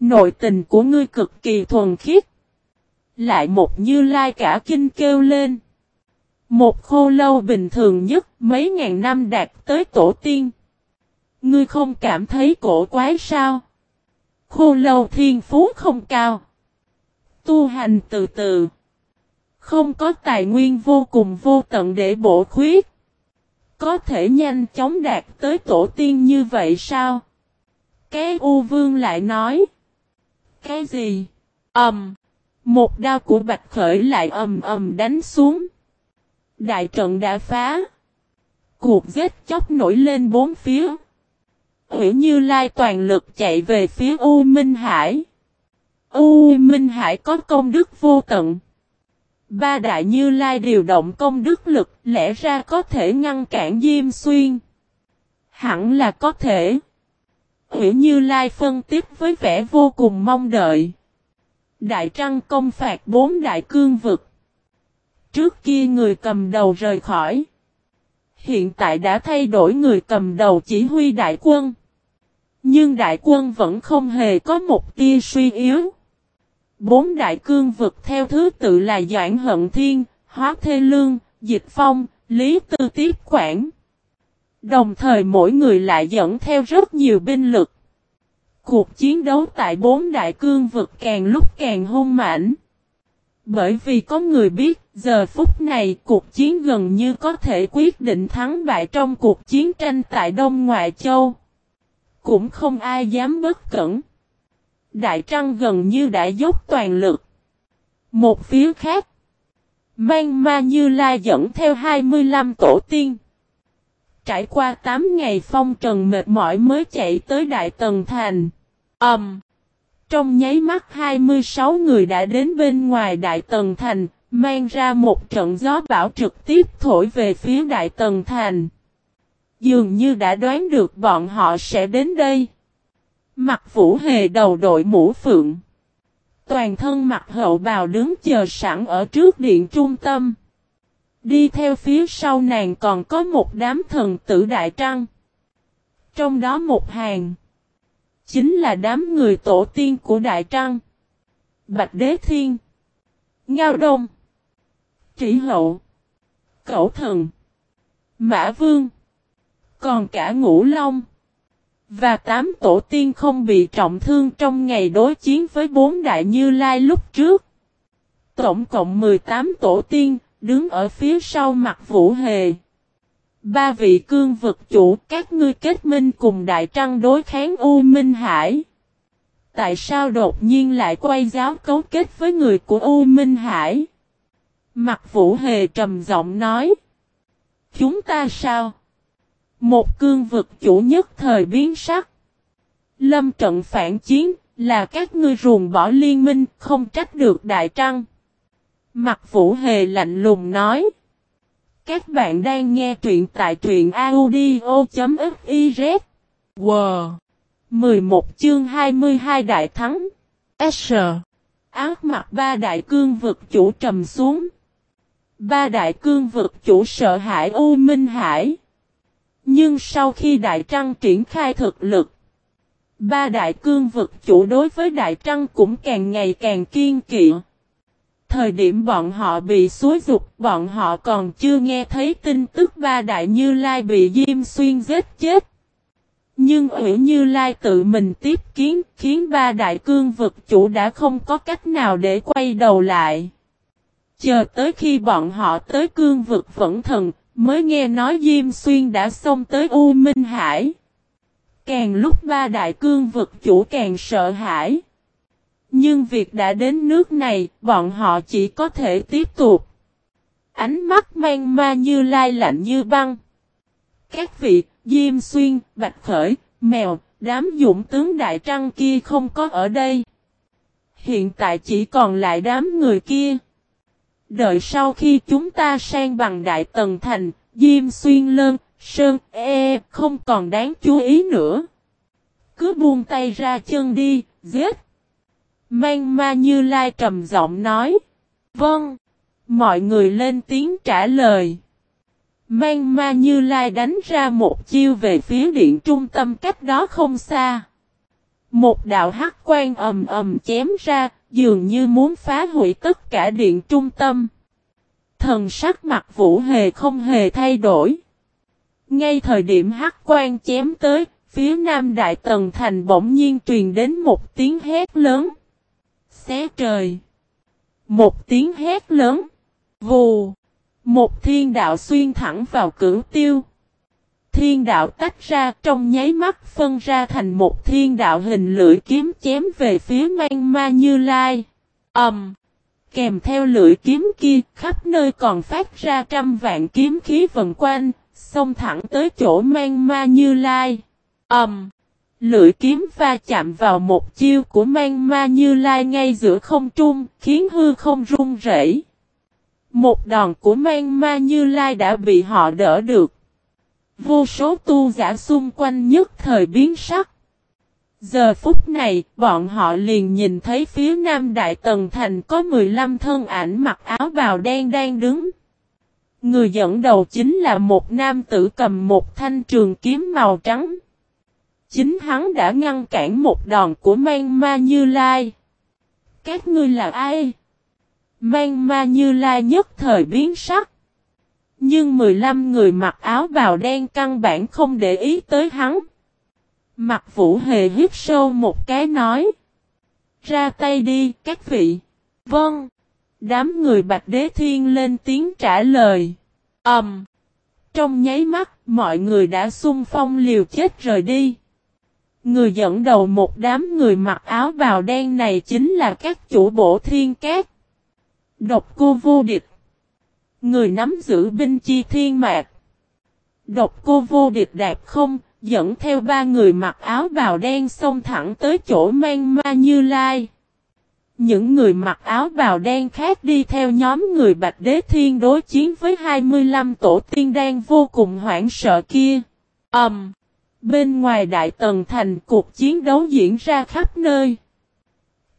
Nội tình của ngươi cực kỳ thuần khiết. Lại một như lai cả kinh kêu lên. Một khô lâu bình thường nhất mấy ngàn năm đạt tới tổ tiên. Ngươi không cảm thấy cổ quái sao? Khô lâu thiên phú không cao. Tu hành từ từ. Không có tài nguyên vô cùng vô tận để bổ khuyết. Có thể nhanh chóng đạt tới tổ tiên như vậy sao? Cái U Vương lại nói. Cái gì? Ẩm. Um, một đao của Bạch Khởi lại ầm ầm đánh xuống. Đại trận đã phá. Cuộc giết chóc nổi lên bốn phía. Hữu Như Lai toàn lực chạy về phía U Minh Hải. U Minh Hải có công đức vô tận. Ba đại Như Lai điều động công đức lực, lẽ ra có thể ngăn cản Diêm Xuyên. Hẳn là có thể. Hữu Như Lai phân tích với vẻ vô cùng mong đợi. Đại Trăng công phạt bốn đại cương vực. trước kia người cầm đầu rời khỏi. Hiện tại đã thay đổi người cầm đầu chỉ huy đại quân. Nhưng đại quân vẫn không hề có một tia suy yếu. Bốn đại cương vực theo thứ tự là Doãn Hận Thiên, Hóa Thê Lương, Dịch Phong, Lý Tư Tiếp Quảng. Đồng thời mỗi người lại dẫn theo rất nhiều binh lực. Cuộc chiến đấu tại bốn đại cương vực càng lúc càng hung mãnh. Bởi vì có người biết, giờ phút này cuộc chiến gần như có thể quyết định thắng bại trong cuộc chiến tranh tại Đông Ngoại Châu. Cũng không ai dám bất cẩn. Đại Trăng gần như đã dốc toàn lực. Một phía khác, Mang Ma Như La dẫn theo 25 tổ tiên. Trải qua 8 ngày phong trần mệt mỏi mới chạy tới Đại Tần Thành. Ẩm! Um, trong nháy mắt 26 người đã đến bên ngoài Đại Tần Thành, mang ra một trận gió bão trực tiếp thổi về phía Đại Tần Thành. Dường như đã đoán được bọn họ sẽ đến đây. Mặt vũ hề đầu đội mũ phượng. Toàn thân mặt hậu bào đứng chờ sẵn ở trước điện trung tâm. Đi theo phía sau nàng còn có một đám thần tử đại trăng. Trong đó một hàng. Chính là đám người tổ tiên của đại trăng. Bạch Đế Thiên. Ngao Đông. Trị Hậu. Cẩu Thần. Mã Vương. Còn cả Ngũ Long. Và tám tổ tiên không bị trọng thương trong ngày đối chiến với bốn đại như lai lúc trước. Tổng cộng 18 tổ tiên, đứng ở phía sau mặt vũ hề. Ba vị cương vực chủ các ngươi kết minh cùng đại trăng đối kháng U Minh Hải. Tại sao đột nhiên lại quay giáo cấu kết với người của U Minh Hải? Mặt vũ hề trầm giọng nói. Chúng ta sao? Một cương vực chủ nhất thời biến sắc. Lâm trận phản chiến, là các ngươi ruồng bỏ liên minh, không trách được Đại Trăng. Mặt Vũ Hề lạnh lùng nói. Các bạn đang nghe truyện tại truyện audio.fiz. Wow! 11 chương 22 đại thắng. S. Ác mặt ba đại cương vực chủ trầm xuống. Ba đại cương vực chủ sợ hãi U Minh Hải. Nhưng sau khi Đại Trăng triển khai thực lực, ba đại cương vực chủ đối với Đại Trăng cũng càng ngày càng kiên kỵ. Thời điểm bọn họ bị xúi dục, bọn họ còn chưa nghe thấy tin tức ba đại Như Lai bị Diêm Xuyên giết chết. Nhưng Ủy Như Lai tự mình tiếp kiến khiến ba đại cương vực chủ đã không có cách nào để quay đầu lại. Chờ tới khi bọn họ tới cương vực vẫn thần, Mới nghe nói Diêm Xuyên đã xông tới U Minh Hải. Càng lúc ba đại cương vực chủ càng sợ hãi. Nhưng việc đã đến nước này, bọn họ chỉ có thể tiếp tục. Ánh mắt mang ma như lai lạnh như băng. Các vị, Diêm Xuyên, Bạch Khởi, Mèo, đám dũng tướng đại trăng kia không có ở đây. Hiện tại chỉ còn lại đám người kia. Đợi sau khi chúng ta sang bằng đại tần thành, Diêm xuyên lơn, sơn, e, không còn đáng chú ý nữa. Cứ buông tay ra chân đi, giết. Mang ma như lai trầm giọng nói. Vâng. Mọi người lên tiếng trả lời. Mang ma như lai đánh ra một chiêu về phía điện trung tâm cách đó không xa. Một đạo hắc quan ầm ầm chém ra, dường như muốn phá hủy tất cả điện trung tâm. Thần sắc mặt vũ hề không hề thay đổi. Ngay thời điểm hắc quan chém tới, phía nam đại tần thành bỗng nhiên truyền đến một tiếng hét lớn. Xé trời. Một tiếng hét lớn. Vù. Một thiên đạo xuyên thẳng vào cửu tiêu. Thiên đạo tách ra trong nháy mắt phân ra thành một thiên đạo hình lưỡi kiếm chém về phía mang ma như lai. Ẩm. Um, kèm theo lưỡi kiếm kia, khắp nơi còn phát ra trăm vạn kiếm khí vần quanh, xông thẳng tới chỗ mang ma như lai. Ẩm. Um, lưỡi kiếm va chạm vào một chiêu của mang ma như lai ngay giữa không trung, khiến hư không rung rẩy. Một đòn của mang ma như lai đã bị họ đỡ được. Vô số tu giả xung quanh nhất thời biến sắc. Giờ phút này, bọn họ liền nhìn thấy phía nam Đại Tần Thành có 15 thân ảnh mặc áo bào đen đang đứng. Người dẫn đầu chính là một nam tử cầm một thanh trường kiếm màu trắng. Chính hắn đã ngăn cản một đòn của mang ma như lai. Các ngươi là ai? Mang ma như lai nhất thời biến sắc. Nhưng 15 người mặc áo bào đen căn bản không để ý tới hắn. Mặt vũ hề hít sâu một cái nói. Ra tay đi các vị. Vâng. Đám người bạch đế thiên lên tiếng trả lời. Ẩm. Um. Trong nháy mắt, mọi người đã xung phong liều chết rời đi. Người dẫn đầu một đám người mặc áo bào đen này chính là các chủ bộ thiên cát. Độc cô vô địch. Người nắm giữ binh chi thiên mạc. Độc cô vô địch đạp không, dẫn theo ba người mặc áo bào đen xông thẳng tới chỗ mang ma như lai. Những người mặc áo bào đen khác đi theo nhóm người Bạch Đế Thiên đối chiến với 25 tổ tiên đen vô cùng hoảng sợ kia. ầm Um, bên ngoài Đại Tần Thành cuộc chiến đấu diễn ra khắp nơi.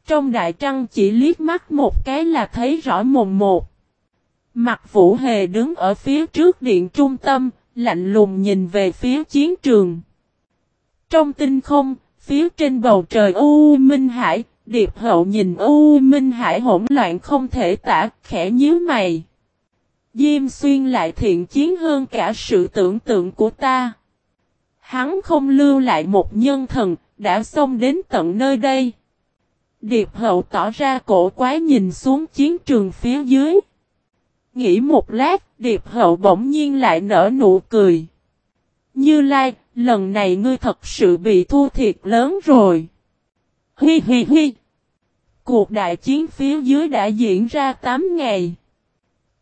Trong Đại Trăng chỉ liếc mắt một cái là thấy rõ mồm một. Mặt Vũ Hề đứng ở phía trước điện trung tâm, lạnh lùng nhìn về phía chiến trường. Trong tinh không, phía trên bầu trời U Minh Hải, Điệp Hậu nhìn U Minh Hải hỗn loạn không thể tả, khẽ nhíu mày. Diêm xuyên lại thiện chiến hơn cả sự tưởng tượng của ta. Hắn không lưu lại một nhân thần, đã xông đến tận nơi đây. Điệp hậu tỏ ra cổ quái nhìn xuống chiến trường phía dưới. Nghĩ một lát, điệp hậu bỗng nhiên lại nở nụ cười. Như Lai, lần này ngươi thật sự bị thua thiệt lớn rồi. Hi hi hi. Cuộc đại chiến phía dưới đã diễn ra 8 ngày.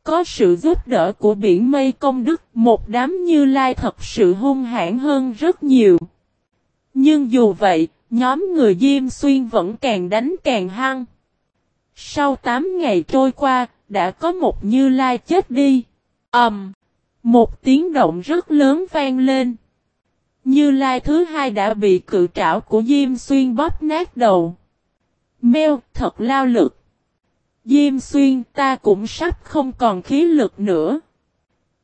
Có sự giúp đỡ của biển mây công đức, một đám như lai thật sự hung hãn hơn rất nhiều. Nhưng dù vậy, nhóm người Diêm Xuyên vẫn càng đánh càng hăng. Sau 8 ngày trôi qua, đã có một như lai chết đi. ầm, um, Một tiếng động rất lớn vang lên. Như lai thứ hai đã bị cự trảo của Diêm Xuyên bóp nát đầu. Mèo thật lao lực. Diêm xuyên ta cũng sắp không còn khí lực nữa.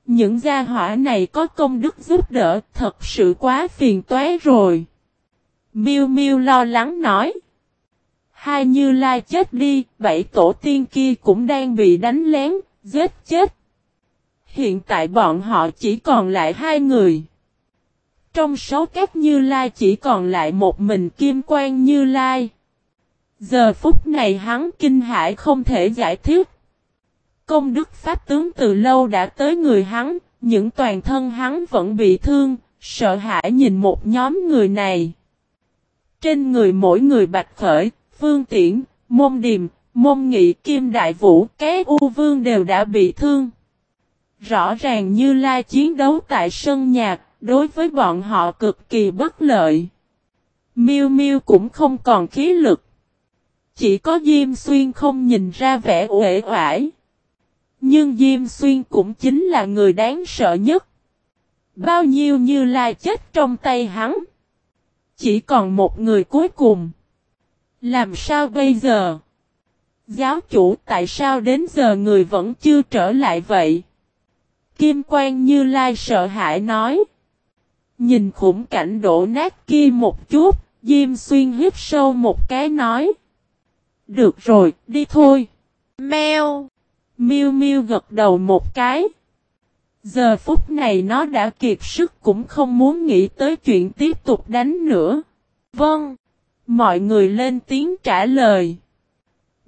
Những gia hỏa này có công đức giúp đỡ thật sự quá phiền toái rồi. Miu Miu lo lắng nói. Hai như lai chết đi, bảy tổ tiên kia cũng đang bị đánh lén, giết chết. Hiện tại bọn họ chỉ còn lại hai người. Trong số các như lai chỉ còn lại một mình kim quan như lai. Giờ phút này hắn kinh hãi không thể giải thích. Công đức pháp tướng từ lâu đã tới người hắn, những toàn thân hắn vẫn bị thương, sợ hãi nhìn một nhóm người này. Trên người mỗi người bạch khởi, phương tiễn, môn điềm, môn nghị kim đại vũ, cái u vương đều đã bị thương. Rõ ràng như la chiến đấu tại sân nhạc, đối với bọn họ cực kỳ bất lợi. Miu Miu cũng không còn khí lực. Chỉ có Diêm Xuyên không nhìn ra vẻ uể oải. Nhưng Diêm Xuyên cũng chính là người đáng sợ nhất. Bao nhiêu như lai chết trong tay hắn. Chỉ còn một người cuối cùng. Làm sao bây giờ? Giáo chủ tại sao đến giờ người vẫn chưa trở lại vậy? Kim Quan Như Lai sợ hãi nói. Nhìn khủng cảnh đổ nát kia một chút, Diêm Xuyên hít sâu một cái nói. Được rồi, đi thôi. Mèo. Miu Miu gật đầu một cái. Giờ phút này nó đã kiệt sức cũng không muốn nghĩ tới chuyện tiếp tục đánh nữa. Vâng. Mọi người lên tiếng trả lời.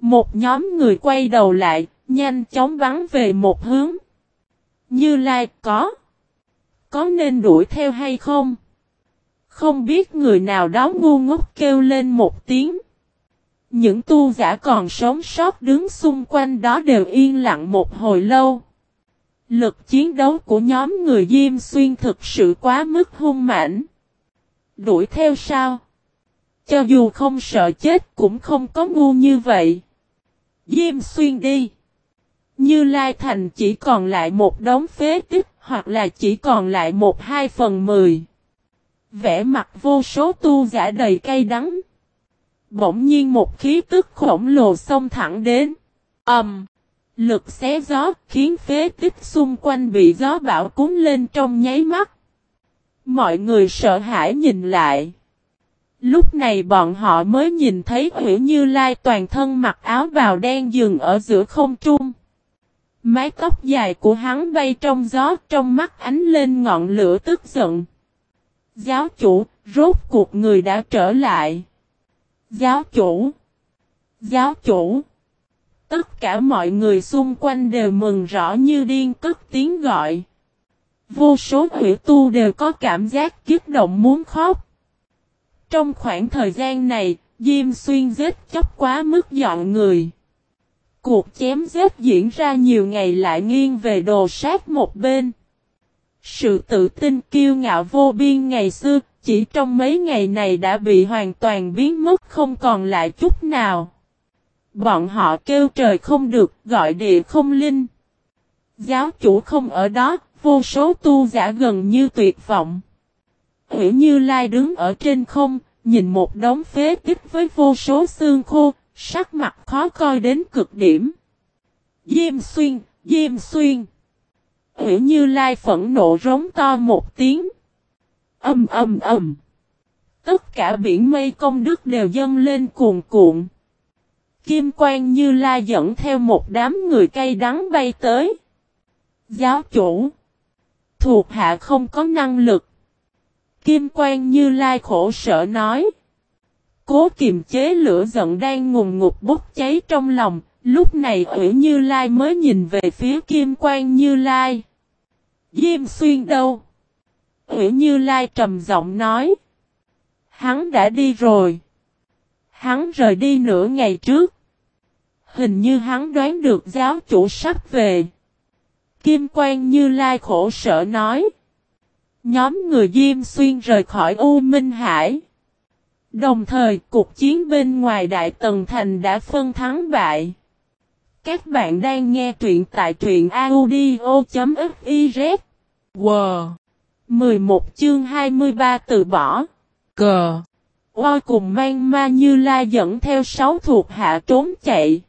Một nhóm người quay đầu lại, nhanh chóng bắn về một hướng. Như Lai có. Có nên đuổi theo hay không? Không biết người nào đó ngu ngốc kêu lên một tiếng. Những tu giả còn sống sót đứng xung quanh đó đều yên lặng một hồi lâu. Lực chiến đấu của nhóm người Diêm Xuyên thực sự quá mức hung mãnh. Đuổi theo sao? Cho dù không sợ chết cũng không có ngu như vậy. Diêm Xuyên đi. Như Lai Thành chỉ còn lại một đống phế tích hoặc là chỉ còn lại một hai phần mười. Vẽ mặt vô số tu giả đầy cay đắng. Bỗng nhiên một khí tức khổng lồ xông thẳng đến. ầm, um, Lực xé gió khiến phế tích xung quanh bị gió bão cuốn lên trong nháy mắt. Mọi người sợ hãi nhìn lại. Lúc này bọn họ mới nhìn thấy Hữu Như Lai toàn thân mặc áo bào đen dừng ở giữa không trung. Mái tóc dài của hắn bay trong gió trong mắt ánh lên ngọn lửa tức giận. Giáo chủ, rốt cuộc người đã trở lại. Giáo chủ. Giáo chủ. Tất cả mọi người xung quanh đều mừng rõ như điên cất tiếng gọi. Vô số quỷ tu đều có cảm giác kiếp động muốn khóc. Trong khoảng thời gian này, Diêm Xuyên giết chóc quá mức dọn người. Cuộc chém giết diễn ra nhiều ngày lại nghiêng về đồ sát một bên. Sự tự tin kiêu ngạo vô biên ngày xưa, chỉ trong mấy ngày này đã bị hoàn toàn biến mất không còn lại chút nào. Bọn họ kêu trời không được, gọi địa không linh. Giáo chủ không ở đó, vô số tu giả gần như tuyệt vọng. Hữu Như Lai đứng ở trên không, nhìn một đống phế tích với vô số xương khô, sắc mặt khó coi đến cực điểm. Diêm xuyên, Diêm xuyên. Hữu Như Lai phẫn nộ rống to một tiếng. Âm âm âm. Tất cả biển mây công đức đều dâng lên cuồn cuộn. Kim Quang Như la dẫn theo một đám người cây đắng bay tới. Giáo chủ. Thuộc hạ không có năng lực. Kim Quang Như Lai khổ sở nói. Cố kiềm chế lửa giận đang ngùng ngục bốc cháy trong lòng. Lúc này Ủy Như Lai mới nhìn về phía Kim Quang Như Lai. Diêm xuyên đâu? Ủy Như Lai trầm giọng nói. Hắn đã đi rồi. Hắn rời đi nửa ngày trước. Hình như hắn đoán được giáo chủ sắp về. Kim Quang Như Lai khổ sở nói. Nhóm người Diêm Xuyên rời khỏi U Minh Hải. Đồng thời, cuộc chiến bên ngoài Đại Tần Thành đã phân thắng bại. Các bạn đang nghe truyện tại truyện audio.fif. Wow! 11 chương 23 từ bỏ. Cờ! Oi cùng mang ma như la dẫn theo 6 thuộc hạ trốn chạy.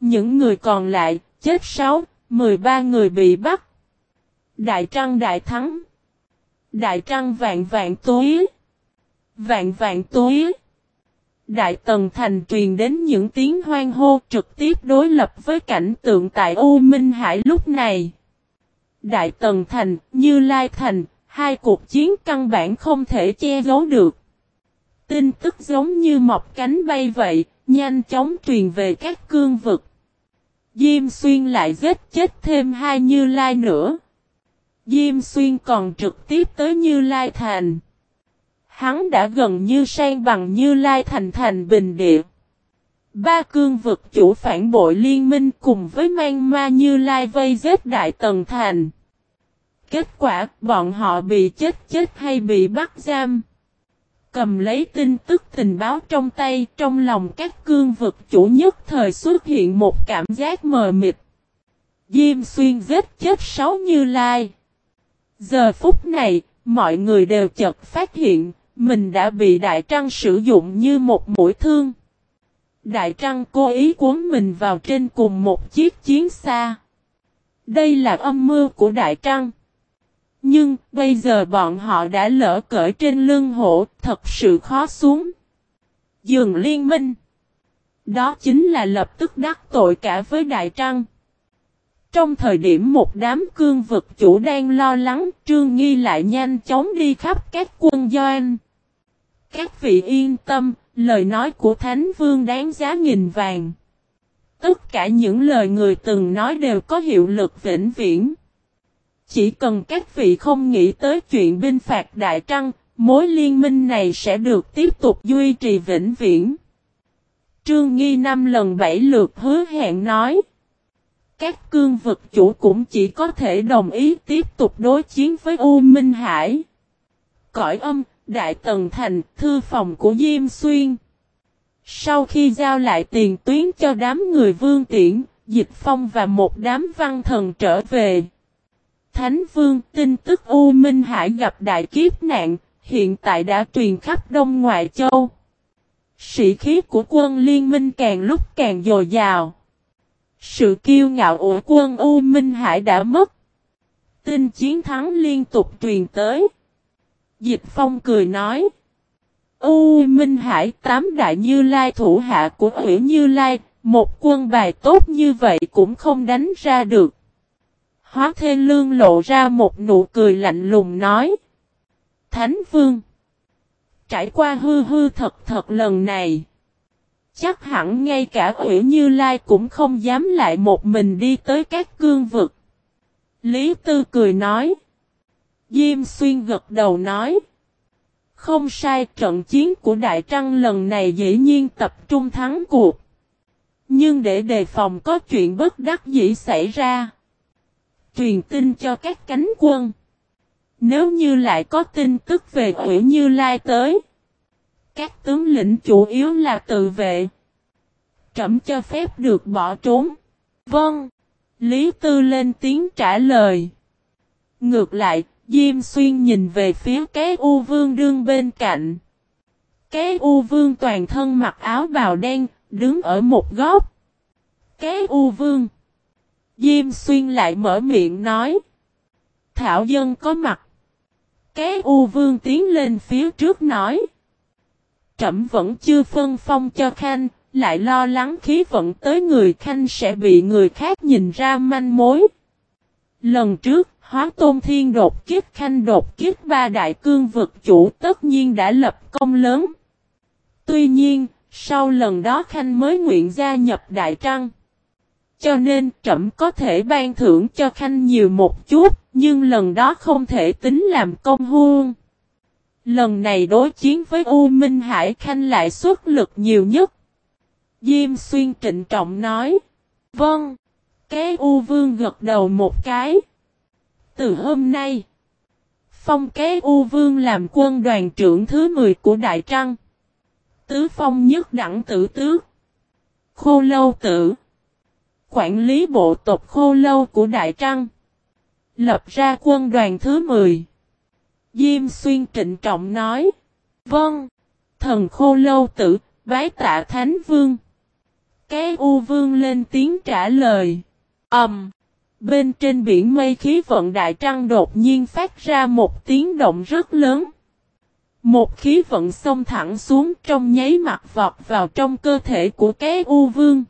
Những người còn lại, chết 6, 13 người bị bắt. Đại Trăng đại thắng. Đại Trăng vạn vạn tối. Vạn vạn tối. Đại Tần Thành truyền đến những tiếng hoang hô trực tiếp đối lập với cảnh tượng tại U Minh Hải lúc này. Đại Tần Thành, Như Lai Thành, hai cuộc chiến căn bản không thể che giấu được. Tin tức giống như mọc cánh bay vậy, nhanh chóng truyền về các cương vực. Diêm Xuyên lại giết chết thêm hai Như Lai nữa. Diêm Xuyên còn trực tiếp tới Như Lai Thành. Hắn đã gần như sang bằng Như Lai Thành thành bình địa. Ba cương vực chủ phản bội liên minh cùng với mang ma Như Lai vây giết Đại Tần Thành. Kết quả bọn họ bị chết chết hay bị bắt giam. Cầm lấy tin tức tình báo trong tay trong lòng các cương vực chủ nhất thời xuất hiện một cảm giác mờ mịt. Diêm xuyên giết chết sáu Như Lai. Giờ phút này, mọi người đều chợt phát hiện, mình đã bị Đại Trăng sử dụng như một mũi thương. Đại Trăng cố ý cuốn mình vào trên cùng một chiếc chiến xa. Đây là âm mưu của Đại Trăng. Nhưng bây giờ bọn họ đã lỡ cởi trên lưng hổ, thật sự khó xuống. Dường liên minh. Đó chính là lập tức đắc tội cả với Đại Trăng. Trong thời điểm một đám cương vực chủ đang lo lắng, Trương Nghi lại nhanh chóng đi khắp các quân doanh. Các vị yên tâm, lời nói của Thánh Vương đáng giá nghìn vàng. Tất cả những lời người từng nói đều có hiệu lực vĩnh viễn. Chỉ cần các vị không nghĩ tới chuyện binh phạt Đại Trăng, mối liên minh này sẽ được tiếp tục duy trì vĩnh viễn. Trương Nghi năm lần bảy lượt hứa hẹn nói. Các cương vực chủ cũng chỉ có thể đồng ý tiếp tục đối chiến với U Minh Hải. Cõi âm, Đại Tần Thành, thư phòng của Diêm Xuyên. Sau khi giao lại tiền tuyến cho đám người vương tiễn, Dịch Phong và một đám văn thần trở về. Thánh Vương tin tức U Minh Hải gặp đại kiếp nạn, hiện tại đã truyền khắp Đông Ngoại Châu. Sĩ khí của quân liên minh càng lúc càng dồi dào. Sự kiêu ngạo của quân U Minh Hải đã mất. Tin chiến thắng liên tục truyền tới. Dịch Phong cười nói. U Minh Hải tám đại như lai thủ hạ của huyện Như Lai, một quân bài tốt như vậy cũng không đánh ra được. Hóa Thê Lương lộ ra một nụ cười lạnh lùng nói. Thánh Vương. Trải qua hư hư thật thật lần này. Chắc hẳn ngay cả Ủy Như Lai cũng không dám lại một mình đi tới các cương vực. Lý Tư cười nói. Diêm Xuyên gật đầu nói. Không sai, trận chiến của Đại Trăng lần này dĩ nhiên tập trung thắng cuộc. Nhưng để đề phòng có chuyện bất đắc dĩ xảy ra. Truyền tin cho các cánh quân. Nếu như lại có tin tức về Ủy Như Lai tới. Các tướng lĩnh chủ yếu là tự vệ. Trẩm cho phép được bỏ trốn. Vâng. Lý Tư lên tiếng trả lời. Ngược lại, Diêm Xuyên nhìn về phía cái U Vương đương bên cạnh. Cái U Vương toàn thân mặc áo bào đen, đứng ở một góc. Cái U Vương. Diêm Xuyên lại mở miệng nói. Thảo dân có mặt. Cái U Vương tiến lên phía trước nói. Trẩm vẫn chưa phân phong cho Khanh, lại lo lắng khí vận tới người Khanh sẽ bị người khác nhìn ra manh mối. Lần trước, Hóa Tôn Thiên đột kiếp Khanh đột kiếp ba đại cương vực chủ tất nhiên đã lập công lớn. Tuy nhiên, sau lần đó Khanh mới nguyện gia nhập Đại Trăng. Cho nên trẫm có thể ban thưởng cho Khanh nhiều một chút, nhưng lần đó không thể tính làm công huông. Lần này đối chiến với U Minh Hải Khanh lại xuất lực nhiều nhất. Diêm Xuyên trịnh trọng nói. Vâng. Cái U Vương gật đầu một cái. Từ hôm nay, phong cái U Vương làm quân đoàn trưởng thứ 10 của Đại Trăng. Tứ phong nhất đẳng tử tước. Khô lâu tử. Quản lý bộ tộc khô lâu của Đại Trăng. Lập ra quân đoàn thứ 10. Diêm xuyên trịnh trọng nói. Vâng. Thần khô lâu tử, bái tạ thánh vương. Cái U Vương lên tiếng trả lời. Ẩm. Um, bên trên biển mây khí vận đại trăng đột nhiên phát ra một tiếng động rất lớn. Một khí vận xông thẳng xuống trong nháy mặt vọt vào trong cơ thể của cái U Vương.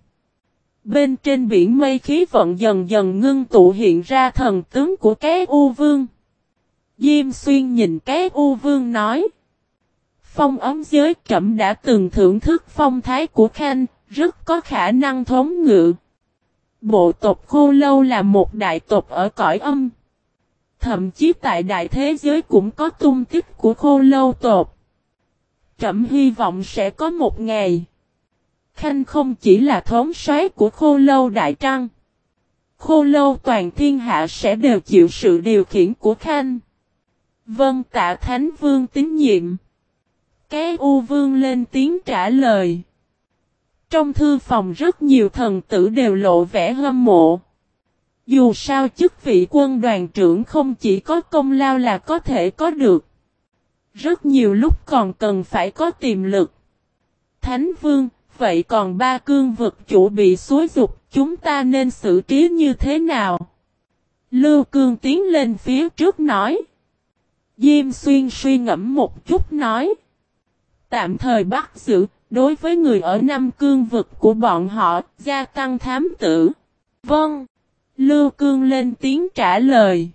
Bên trên biển mây khí vận dần dần ngưng tụ hiện ra thần tướng của cái U Vương. Diêm xuyên nhìn cái U Vương nói. Phong ấm giới trẩm đã từng thưởng thức phong thái của Khanh, rất có khả năng thống ngự. Bộ tộc Khô Lâu là một đại tộc ở cõi âm. Thậm chí tại đại thế giới cũng có tung tích của Khô Lâu tộc. Trẩm hy vọng sẽ có một ngày. Khanh không chỉ là thống soái của Khô Lâu Đại Trăng. Khô Lâu toàn thiên hạ sẽ đều chịu sự điều khiển của Khanh. Vâng tạ Thánh Vương tín nhiệm. Cái U Vương lên tiếng trả lời. Trong thư phòng rất nhiều thần tử đều lộ vẻ hâm mộ. Dù sao chức vị quân đoàn trưởng không chỉ có công lao là có thể có được. Rất nhiều lúc còn cần phải có tiềm lực. Thánh Vương, vậy còn ba cương vực chủ bị xối dục, chúng ta nên xử trí như thế nào? Lưu Cương tiến lên phía trước nói. Diêm Xuyên suy ngẫm một chút nói. Tạm thời bắt giữ, đối với người ở năm cương vực của bọn họ, gia tăng thám tử. Vâng. Lưu Cương lên tiếng trả lời.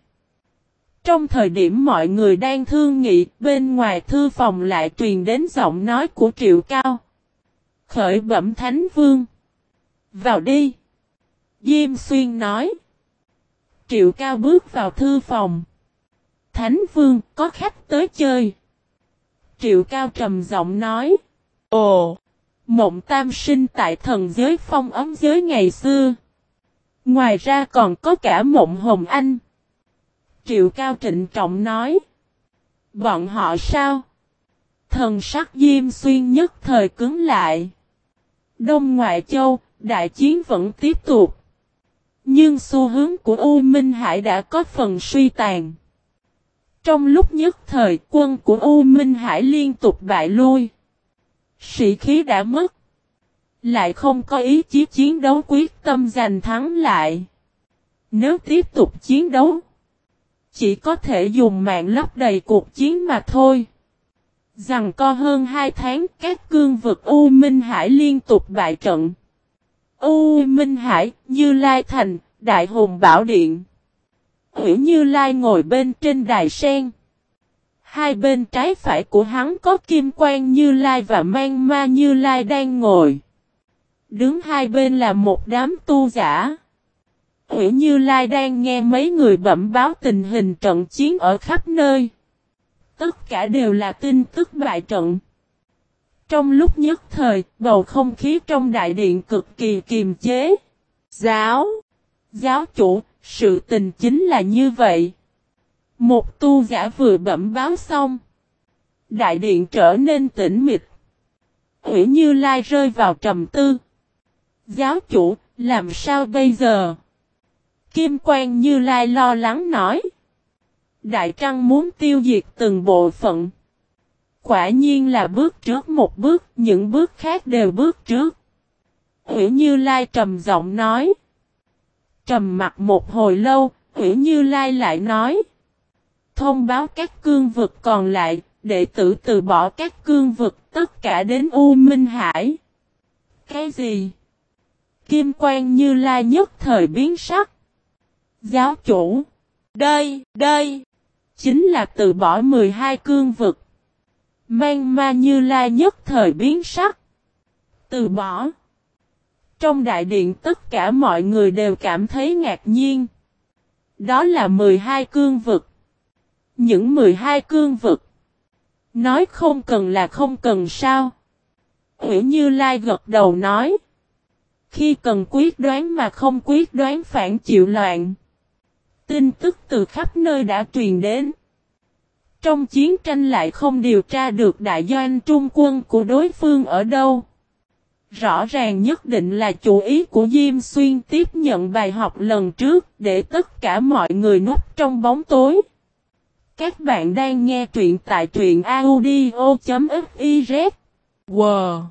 Trong thời điểm mọi người đang thương nghị, bên ngoài thư phòng lại truyền đến giọng nói của Triệu Cao. Khởi bẩm Thánh Vương. Vào đi. Diêm Xuyên nói. Triệu Cao bước vào thư phòng. Thánh Vương, có khách tới chơi. Triệu Cao trầm giọng nói. Ồ! Mộng tam sinh tại thần giới phong ấm giới ngày xưa. Ngoài ra còn có cả mộng hồng anh. Triệu Cao trịnh trọng nói. Bọn họ sao? Thần sắc diêm xuyên nhất thời cứng lại. Đông Ngoại Châu, đại chiến vẫn tiếp tục. Nhưng xu hướng của U Minh Hải đã có phần suy tàn. Trong lúc nhất thời quân của U Minh Hải liên tục bại lui. Sĩ khí đã mất. Lại không có ý chí chiến đấu quyết tâm giành thắng lại. Nếu tiếp tục chiến đấu. Chỉ có thể dùng mạng lấp đầy cuộc chiến mà thôi. Rằng co hơn 2 tháng các cương vực U Minh Hải liên tục bại trận. U Minh Hải, Như Lai Thành, Đại Hùng Bảo Điện. Hữu Như Lai ngồi bên trên đài sen. Hai bên trái phải của hắn có Kim Quang Như Lai và Mang Ma Như Lai đang ngồi. Đứng hai bên là một đám tu giả. Hữu Như Lai đang nghe mấy người bẩm báo tình hình trận chiến ở khắp nơi. Tất cả đều là tin tức bại trận. Trong lúc nhất thời, bầu không khí trong đại điện cực kỳ kiềm chế. Giáo, giáo chủ, sự tình chính là như vậy. Một tu giả vừa bẩm báo xong. Đại điện trở nên tĩnh mịch. Hủy Như Lai rơi vào trầm tư. Giáo chủ, làm sao bây giờ? Kim Quang Như Lai lo lắng nói. Đại Trăng muốn tiêu diệt từng bộ phận. Quả nhiên là bước trước một bước, những bước khác đều bước trước. Hữu Như Lai trầm giọng nói. Trầm mặt một hồi lâu, Hữu Như Lai lại nói. Thông báo các cương vực còn lại, đệ tử từ bỏ các cương vực tất cả đến U Minh Hải. Cái gì? Kim Quang Như Lai nhất thời biến sắc. Giáo chủ. Đây, đây. Chính là từ bỏ 12 cương vực. Mang ma Như Lai nhất thời biến sắc. Từ bỏ. Trong đại điện tất cả mọi người đều cảm thấy ngạc nhiên. Đó là 12 cương vực. Những 12 cương vực. Nói không cần là không cần sao. Hữu Như Lai gật đầu nói. Khi cần quyết đoán mà không quyết đoán phản chịu loạn. Tin tức từ khắp nơi đã truyền đến. Trong chiến tranh lại không điều tra được đại doanh trung quân của đối phương ở đâu. Rõ ràng nhất định là chủ ý của Diêm Xuyên tiếp nhận bài học lần trước để tất cả mọi người núp trong bóng tối. Các bạn đang nghe truyện tại truyện audio.fiz. Wow!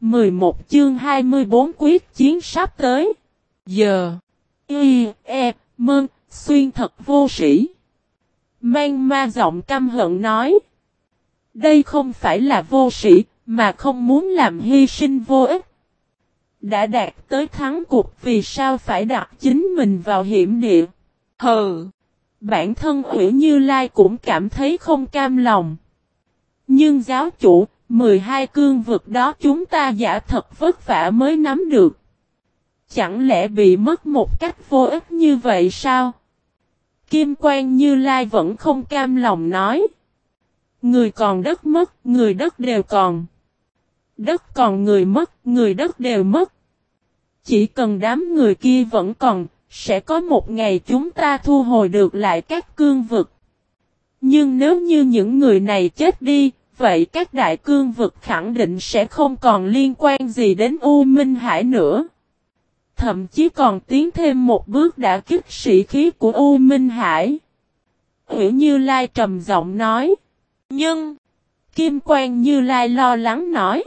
11 chương 24 quyết chiến sắp tới. Giờ. Y, E, Mơn, Xuyên thật vô sĩ. Mang ma giọng căm hận nói. Đây không phải là vô sĩ, mà không muốn làm hy sinh vô ích. Đã đạt tới thắng cuộc vì sao phải đặt chính mình vào hiểm địa. Hừ. Bản thân Ủy Như Lai cũng cảm thấy không cam lòng. Nhưng giáo chủ, 12 cương vực đó chúng ta giả thật vất vả mới nắm được. Chẳng lẽ bị mất một cách vô ích như vậy sao? Kim Quang Như Lai vẫn không cam lòng nói. Người còn đất mất, người đất đều còn. Đất còn người mất, người đất đều mất. Chỉ cần đám người kia vẫn còn, sẽ có một ngày chúng ta thu hồi được lại các cương vực. Nhưng nếu như những người này chết đi, vậy các đại cương vực khẳng định sẽ không còn liên quan gì đến U Minh Hải nữa. Thậm chí còn tiến thêm một bước đã kích sĩ khí của U Minh Hải. Hữu Như Lai trầm giọng nói. Nhưng, Kim Quang Như Lai lo lắng nói.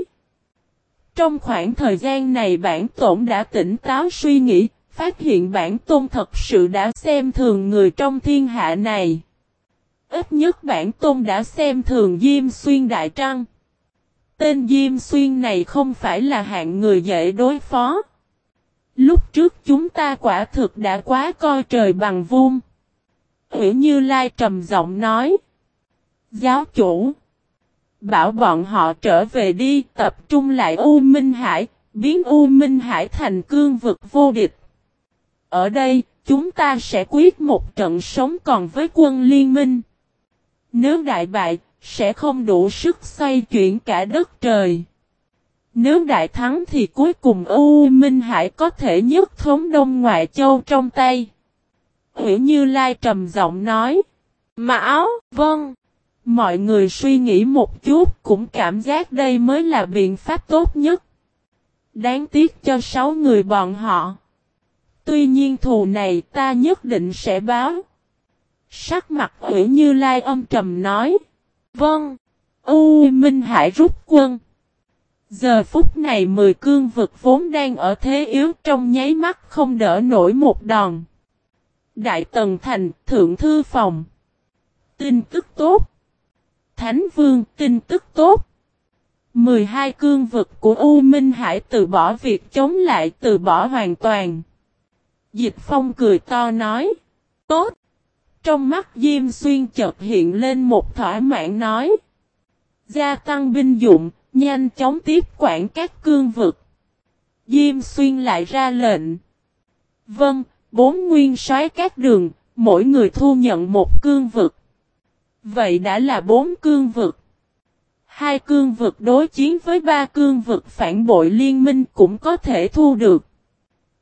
Trong khoảng thời gian này bản tổn đã tỉnh táo suy nghĩ, phát hiện bản tôn thật sự đã xem thường người trong thiên hạ này. Ít nhất bản tôn đã xem thường Diêm Xuyên Đại Trăng. Tên Diêm Xuyên này không phải là hạng người dễ đối phó. Lúc trước chúng ta quả thực đã quá coi trời bằng vuông. Hữu Như Lai trầm giọng nói. Giáo chủ. Bảo bọn họ trở về đi tập trung lại U Minh Hải, biến U Minh Hải thành cương vực vô địch. Ở đây, chúng ta sẽ quyết một trận sống còn với quân liên minh. Nếu đại bại, sẽ không đủ sức xoay chuyển cả đất trời. Nếu đại thắng thì cuối cùng U Minh Hải có thể nhất thống Đông Ngoại Châu trong tay. Hữu Như Lai trầm giọng nói. Mão, vâng. Mọi người suy nghĩ một chút cũng cảm giác đây mới là biện pháp tốt nhất. Đáng tiếc cho sáu người bọn họ. Tuy nhiên thù này ta nhất định sẽ báo. Sắc mặt Hữu như lai âm trầm nói. Vâng. U Minh Hải rút quân. Giờ phút này mười cương vực vốn đang ở thế yếu trong nháy mắt không đỡ nổi một đòn. Đại Tần Thành, Thượng Thư Phòng. Tin tức tốt. Thánh Vương, tin tức tốt. 12 cương vực của U Minh Hải từ bỏ việc chống lại từ bỏ hoàn toàn. Dịch Phong cười to nói. Tốt. Trong mắt Diêm Xuyên chợt hiện lên một thỏa mãn nói. Gia tăng binh dụng, nhanh chóng tiếp quản các cương vực. Diêm Xuyên lại ra lệnh. Vâng, bốn nguyên soái các đường, mỗi người thu nhận một cương vực. Vậy đã là bốn cương vực. Hai cương vực đối chiến với ba cương vực phản bội liên minh cũng có thể thu được.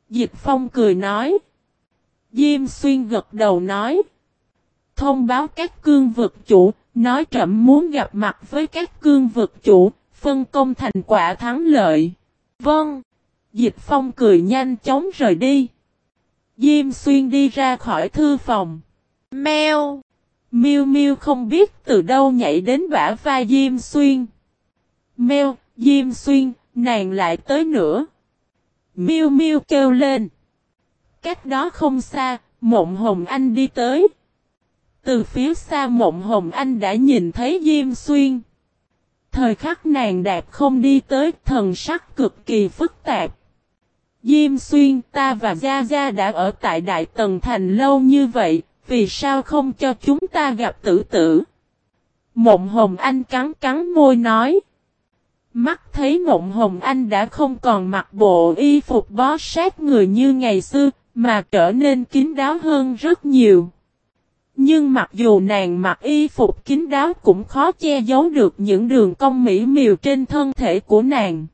Dịch Phong cười nói. Diêm Xuyên gật đầu nói. Thông báo các cương vực chủ, nói trậm muốn gặp mặt với các cương vực chủ, phân công thành quả thắng lợi. Vâng. Dịch Phong cười nhanh chóng rời đi. Diêm Xuyên đi ra khỏi thư phòng. Mèo. Miu Miu không biết từ đâu nhảy đến bả vai Diêm Xuyên. Mèo, Diêm Xuyên, nàng lại tới nữa. Miu Miu kêu lên. Cách đó không xa, Mộng Hồng Anh đi tới. Từ phía xa Mộng Hồng Anh đã nhìn thấy Diêm Xuyên. Thời khắc nàng đạp không đi tới thần sắc cực kỳ phức tạp. Diêm Xuyên ta và Gia Gia đã ở tại Đại Tần Thành lâu như vậy, vì sao không cho chúng ta gặp tử tử? Mộng Hồng Anh cắn cắn môi nói. Mắt thấy Mộng Hồng Anh đã không còn mặc bộ y phục bó sát người như ngày xưa, mà trở nên kín đáo hơn rất nhiều. Nhưng mặc dù nàng mặc y phục kín đáo cũng khó che giấu được những đường cong mỹ miều trên thân thể của nàng.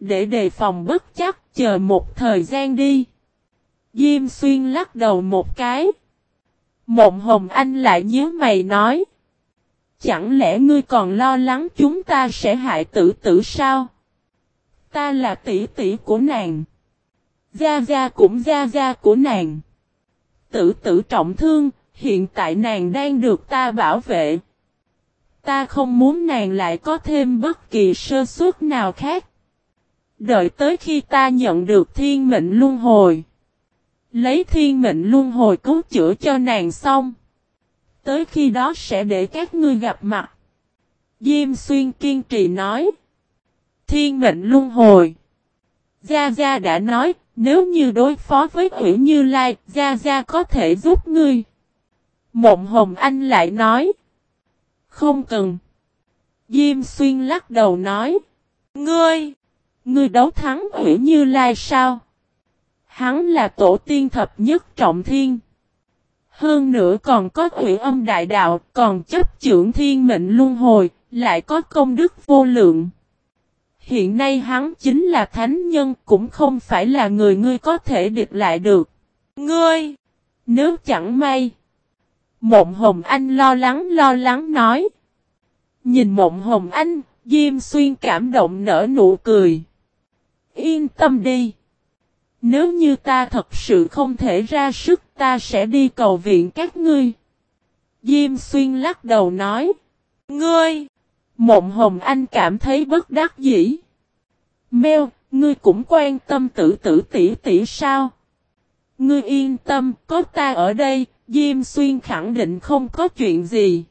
Để đề phòng bất chắc chờ một thời gian đi. Diêm xuyên lắc đầu một cái. Mộng hồng anh lại nhớ mày nói. Chẳng lẽ ngươi còn lo lắng chúng ta sẽ hại tử tử sao? Ta là tỷ tỷ của nàng. Gia gia cũng gia gia của nàng. Tử tử trọng thương, hiện tại nàng đang được ta bảo vệ. Ta không muốn nàng lại có thêm bất kỳ sơ suất nào khác. Đợi tới khi ta nhận được thiên mệnh luân hồi. Lấy thiên mệnh luân hồi cứu chữa cho nàng xong. Tới khi đó sẽ để các ngươi gặp mặt. Diêm xuyên kiên trì nói. Thiên mệnh luân hồi. Gia Gia đã nói, nếu như đối phó với Quỷ Như Lai, Gia Gia có thể giúp ngươi. Mộng Hồng Anh lại nói. Không cần. Diêm Xuyên lắc đầu nói. Ngươi! Ngươi đấu thắng Ủy Như Lai sao? Hắn là tổ tiên thập nhất trọng thiên. Hơn nữa còn có ủy âm đại đạo, còn chấp trưởng thiên mệnh luân hồi, lại có công đức vô lượng. Hiện nay hắn chính là thánh nhân cũng không phải là người ngươi có thể địch lại được. Ngươi! Nếu chẳng may. Mộng Hồng Anh lo lắng lo lắng nói. Nhìn Mộng Hồng Anh, Diêm Xuyên cảm động nở nụ cười. Yên tâm đi. Nếu như ta thật sự không thể ra sức ta sẽ đi cầu viện các ngươi. Diêm xuyên lắc đầu nói. Ngươi! Mộng hồng anh cảm thấy bất đắc dĩ. Mèo, ngươi cũng quan tâm tử tử tỷ tỷ sao? Ngươi yên tâm, có ta ở đây, Diêm Xuyên khẳng định không có chuyện gì.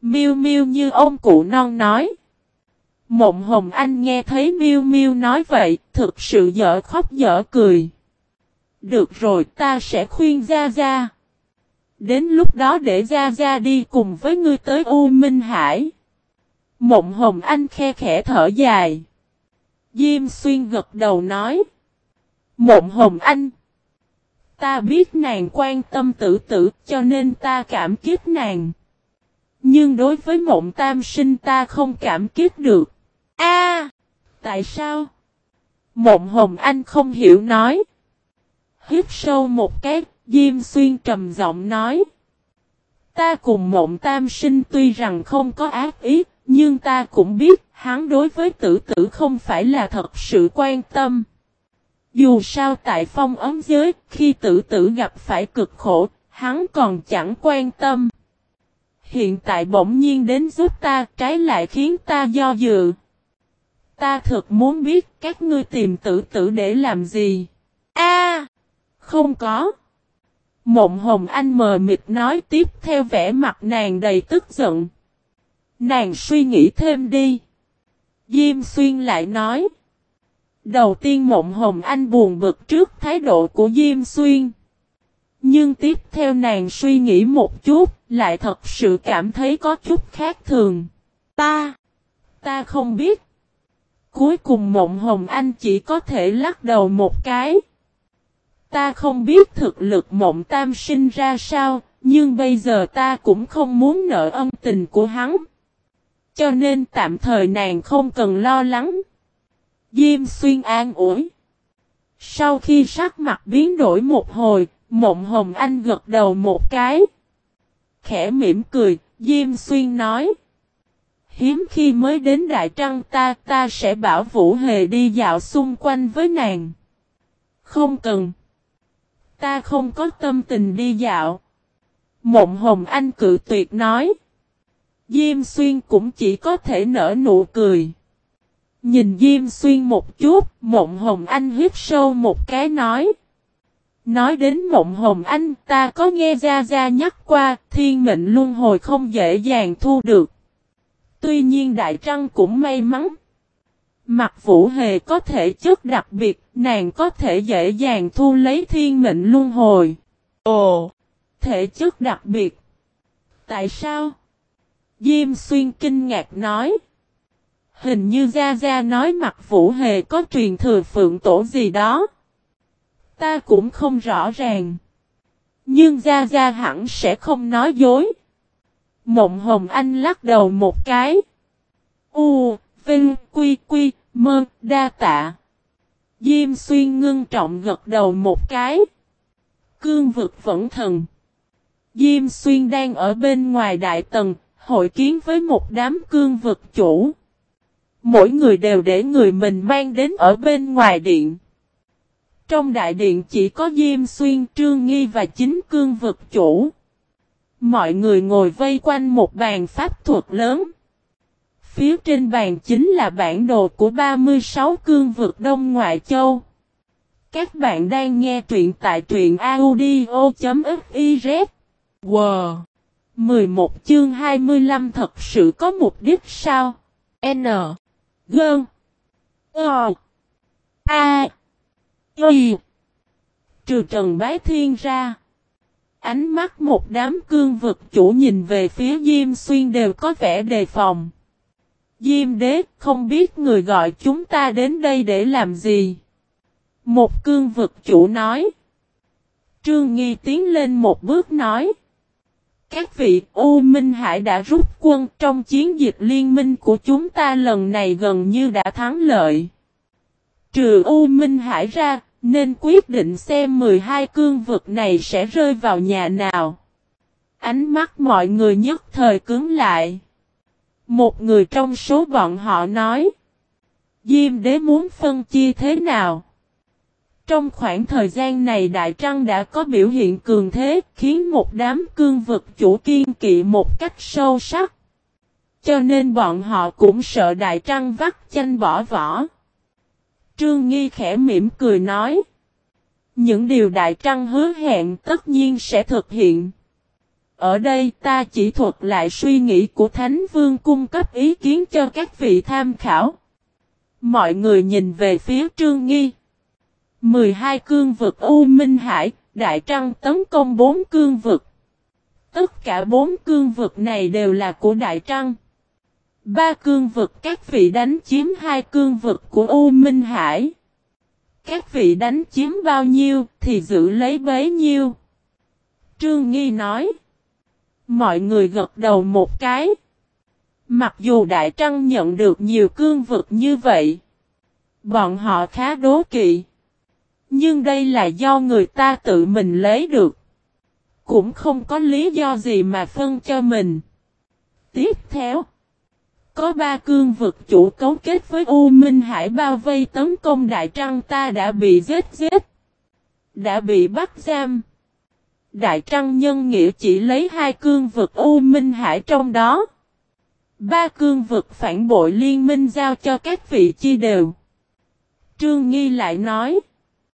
Miêu miêu như ông cụ non nói. Mộng Hồng Anh nghe thấy Miêu Miêu nói vậy, thực sự dở khóc dở cười. Được rồi ta sẽ khuyên Gia Gia. Đến lúc đó để Gia Gia đi cùng với ngươi tới U Minh Hải. Mộng Hồng Anh khe khẽ thở dài. Diêm Xuyên gật đầu nói. Mộng Hồng Anh. Ta biết nàng quan tâm tử tử cho nên ta cảm kiếp nàng. Nhưng đối với mộng tam sinh ta không cảm kiếp được. A, Tại sao? Mộng Hồng Anh không hiểu nói. Hít sâu một cái, Diêm Xuyên trầm giọng nói. Ta cùng mộng tam sinh tuy rằng không có ác ý, nhưng ta cũng biết hắn đối với tử tử không phải là thật sự quan tâm. Dù sao tại phong ấm giới, khi tử tử gặp phải cực khổ, hắn còn chẳng quan tâm. Hiện tại bỗng nhiên đến giúp ta, trái lại khiến ta do dự. Ta thật muốn biết các ngươi tìm tử tử để làm gì. A, Không có. Mộng hồng anh mờ mịt nói tiếp theo vẻ mặt nàng đầy tức giận. Nàng suy nghĩ thêm đi. Diêm xuyên lại nói. Đầu tiên mộng hồng anh buồn bực trước thái độ của Diêm xuyên. Nhưng tiếp theo nàng suy nghĩ một chút, lại thật sự cảm thấy có chút khác thường. Ta, ta không biết. Cuối cùng mộng hồng anh chỉ có thể lắc đầu một cái. Ta không biết thực lực mộng tam sinh ra sao, nhưng bây giờ ta cũng không muốn nợ ân tình của hắn. Cho nên tạm thời nàng không cần lo lắng. Diêm xuyên an ủi. Sau khi sắc mặt biến đổi một hồi, mộng hồng anh gật đầu một cái. Khẽ mỉm cười, Diêm xuyên nói. Hiếm khi mới đến Đại Trăng ta, ta sẽ bảo Vũ Hề đi dạo xung quanh với nàng. Không cần. Ta không có tâm tình đi dạo. Mộng Hồng Anh cự tuyệt nói. Diêm Xuyên cũng chỉ có thể nở nụ cười. Nhìn Diêm Xuyên một chút, Mộng Hồng Anh hít sâu một cái nói. Nói đến Mộng Hồng Anh, ta có nghe Gia Gia nhắc qua, thiên mệnh luân hồi không dễ dàng thu được. Tuy nhiên Đại Trăng cũng may mắn. Mặt Vũ Hề có thể chất đặc biệt, nàng có thể dễ dàng thu lấy thiên mệnh luân hồi. Ồ, thể chất đặc biệt. Tại sao? Diêm xuyên kinh ngạc nói. Hình như Gia Gia nói mặt Vũ Hề có truyền thừa phượng tổ gì đó. Ta cũng không rõ ràng. Nhưng Gia Gia hẳn sẽ không nói dối. Mộng Hồng Anh lắc đầu một cái. U, Vinh, Quy, Quy, Mơ, Đa Tạ. Diêm Xuyên ngưng trọng gật đầu một cái. Cương vực vẫn thần. Diêm Xuyên đang ở bên ngoài đại tầng, hội kiến với một đám cương vực chủ. Mỗi người đều để người mình mang đến ở bên ngoài điện. Trong đại điện chỉ có Diêm Xuyên, Trương Nghi và chính cương vực chủ. Mọi người ngồi vây quanh một bàn pháp thuật lớn. Phía trên bàn chính là bản đồ của 36 cương vực Đông Ngoại Châu. Các bạn đang nghe truyện tại truyện audio.fiz. Wow! 11 chương 25 thật sự có mục đích sao? N. Gơn. Ờ. A. Y. Trừ Trần Bái Thiên ra. Ánh mắt một đám cương vực chủ nhìn về phía Diêm Xuyên đều có vẻ đề phòng. Diêm đế, không biết người gọi chúng ta đến đây để làm gì. Một cương vực chủ nói. Trương Nghi tiến lên một bước nói. Các vị U Minh Hải đã rút quân trong chiến dịch liên minh của chúng ta lần này gần như đã thắng lợi. Trừ U Minh Hải ra, nên quyết định xem 12 cương vực này sẽ rơi vào nhà nào. Ánh mắt mọi người nhất thời cứng lại. Một người trong số bọn họ nói. Diêm đế muốn phân chia thế nào? Trong khoảng thời gian này Đại Trăng đã có biểu hiện cường thế, khiến một đám cương vực chủ kiên kỵ một cách sâu sắc. Cho nên bọn họ cũng sợ Đại Trăng vắt chanh bỏ vỏ. Trương Nghi khẽ mỉm cười nói. Những điều Đại Trăng hứa hẹn tất nhiên sẽ thực hiện. Ở đây ta chỉ thuật lại suy nghĩ của Thánh Vương cung cấp ý kiến cho các vị tham khảo. Mọi người nhìn về phía Trương Nghi. 12 cương vực U Minh Hải, Đại Trăng tấn công 4 cương vực. Tất cả 4 cương vực này đều là của Đại Trăng. Ba cương vực các vị đánh chiếm hai cương vực của U Minh Hải. Các vị đánh chiếm bao nhiêu thì giữ lấy bấy nhiêu. Trương Nghi nói. Mọi người gật đầu một cái. Mặc dù Đại Trăng nhận được nhiều cương vực như vậy. Bọn họ khá đố kỵ. Nhưng đây là do người ta tự mình lấy được. Cũng không có lý do gì mà phân cho mình. Tiếp theo. Có ba cương vực chủ cấu kết với U Minh Hải bao vây tấn công Đại Trăng ta đã bị giết giết. Đã bị bắt giam. Đại Trăng Nhân Nghĩa chỉ lấy hai cương vực U Minh Hải trong đó. Ba cương vực phản bội liên minh giao cho các vị chi đều. Trương Nghi lại nói.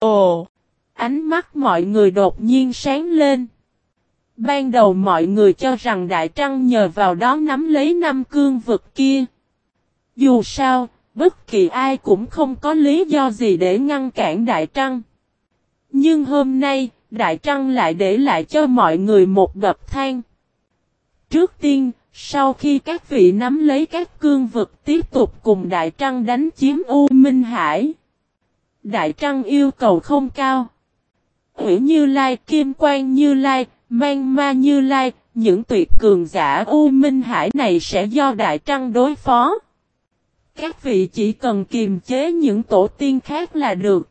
Ồ! Ánh mắt mọi người đột nhiên sáng lên. Ban đầu mọi người cho rằng Đại Trăng nhờ vào đó nắm lấy năm cương vực kia. Dù sao, bất kỳ ai cũng không có lý do gì để ngăn cản Đại Trăng. Nhưng hôm nay, Đại Trăng lại để lại cho mọi người một gập thang. Trước tiên, sau khi các vị nắm lấy các cương vực tiếp tục cùng Đại Trăng đánh chiếm U Minh Hải. Đại Trăng yêu cầu không cao. Ủy Như Lai, Kim Quang Như Lai, Mang Ma Như Lai, những tuyệt cường giả U Minh Hải này sẽ do Đại Trăng đối phó. Các vị chỉ cần kiềm chế những tổ tiên khác là được.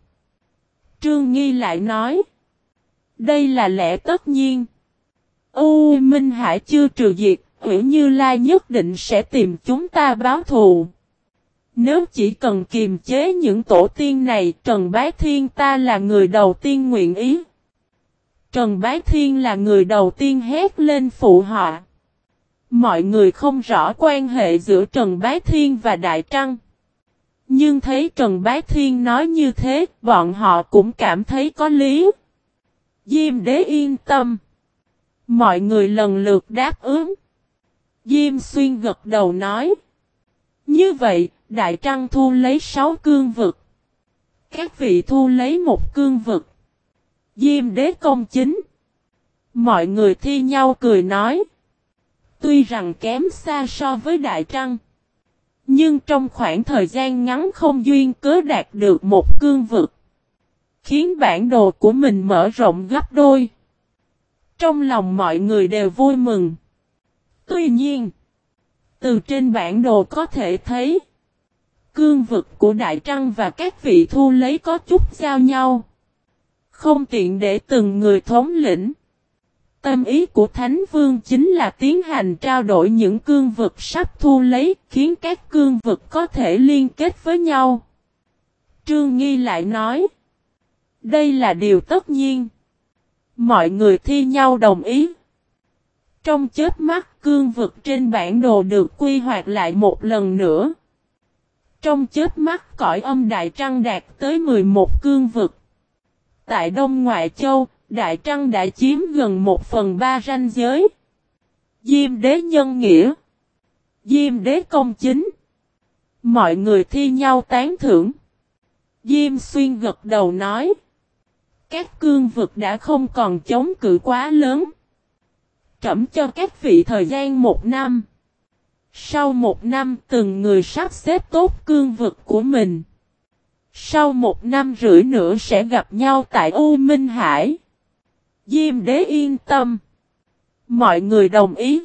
Trương Nghi lại nói. Đây là lẽ tất nhiên. U Minh Hải chưa trừ diệt, Ủy Như Lai nhất định sẽ tìm chúng ta báo thù. Nếu chỉ cần kiềm chế những tổ tiên này, Trần Bái Thiên ta là người đầu tiên nguyện ý. Trần Bái Thiên là người đầu tiên hét lên phụ họ. Mọi người không rõ quan hệ giữa Trần Bái Thiên và Đại Trăng. Nhưng thấy Trần Bái Thiên nói như thế, bọn họ cũng cảm thấy có lý. Diêm đế yên tâm. Mọi người lần lượt đáp ứng. Diêm xuyên gật đầu nói. Như vậy, Đại Trăng thu lấy 6 cương vực. Các vị thu lấy một cương vực. Diêm đế công chính. Mọi người thi nhau cười nói. Tuy rằng kém xa so với Đại Trăng. Nhưng trong khoảng thời gian ngắn không duyên cớ đạt được một cương vực. Khiến bản đồ của mình mở rộng gấp đôi. Trong lòng mọi người đều vui mừng. Tuy nhiên, từ trên bản đồ có thể thấy, cương vực của Đại Trăng và các vị thu lấy có chút giao nhau. Không tiện để từng người thống lĩnh. Tâm ý của Thánh Vương chính là tiến hành trao đổi những cương vực sắp thu lấy, khiến các cương vực có thể liên kết với nhau. Trương Nghi lại nói, đây là điều tất nhiên. Mọi người thi nhau đồng ý. Trong chết mắt cương vực trên bản đồ được quy hoạch lại một lần nữa. Trong chết mắt cõi âm Đại Trăng đạt tới 11 cương vực. Tại Đông Ngoại Châu, Đại Trăng đã chiếm gần một phần ba ranh giới. Diêm đế nhân nghĩa. Diêm đế công chính. Mọi người thi nhau tán thưởng. Diêm xuyên gật đầu nói. Các cương vực đã không còn chống cự quá lớn. Trẩm cho các vị thời gian một năm. Sau một năm từng người sắp xếp tốt cương vực của mình. Sau một năm rưỡi nữa sẽ gặp nhau tại U Minh Hải. Diêm đế yên tâm. Mọi người đồng ý.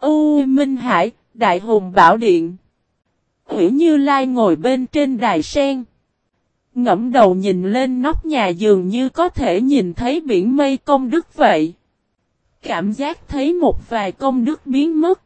U Minh Hải, Đại Hùng Bảo Điện. Hủy Như Lai ngồi bên trên đài sen. Ngẫm đầu nhìn lên nóc nhà dường như có thể nhìn thấy biển mây công đức vậy. Cảm giác thấy một vài công đức biến mất.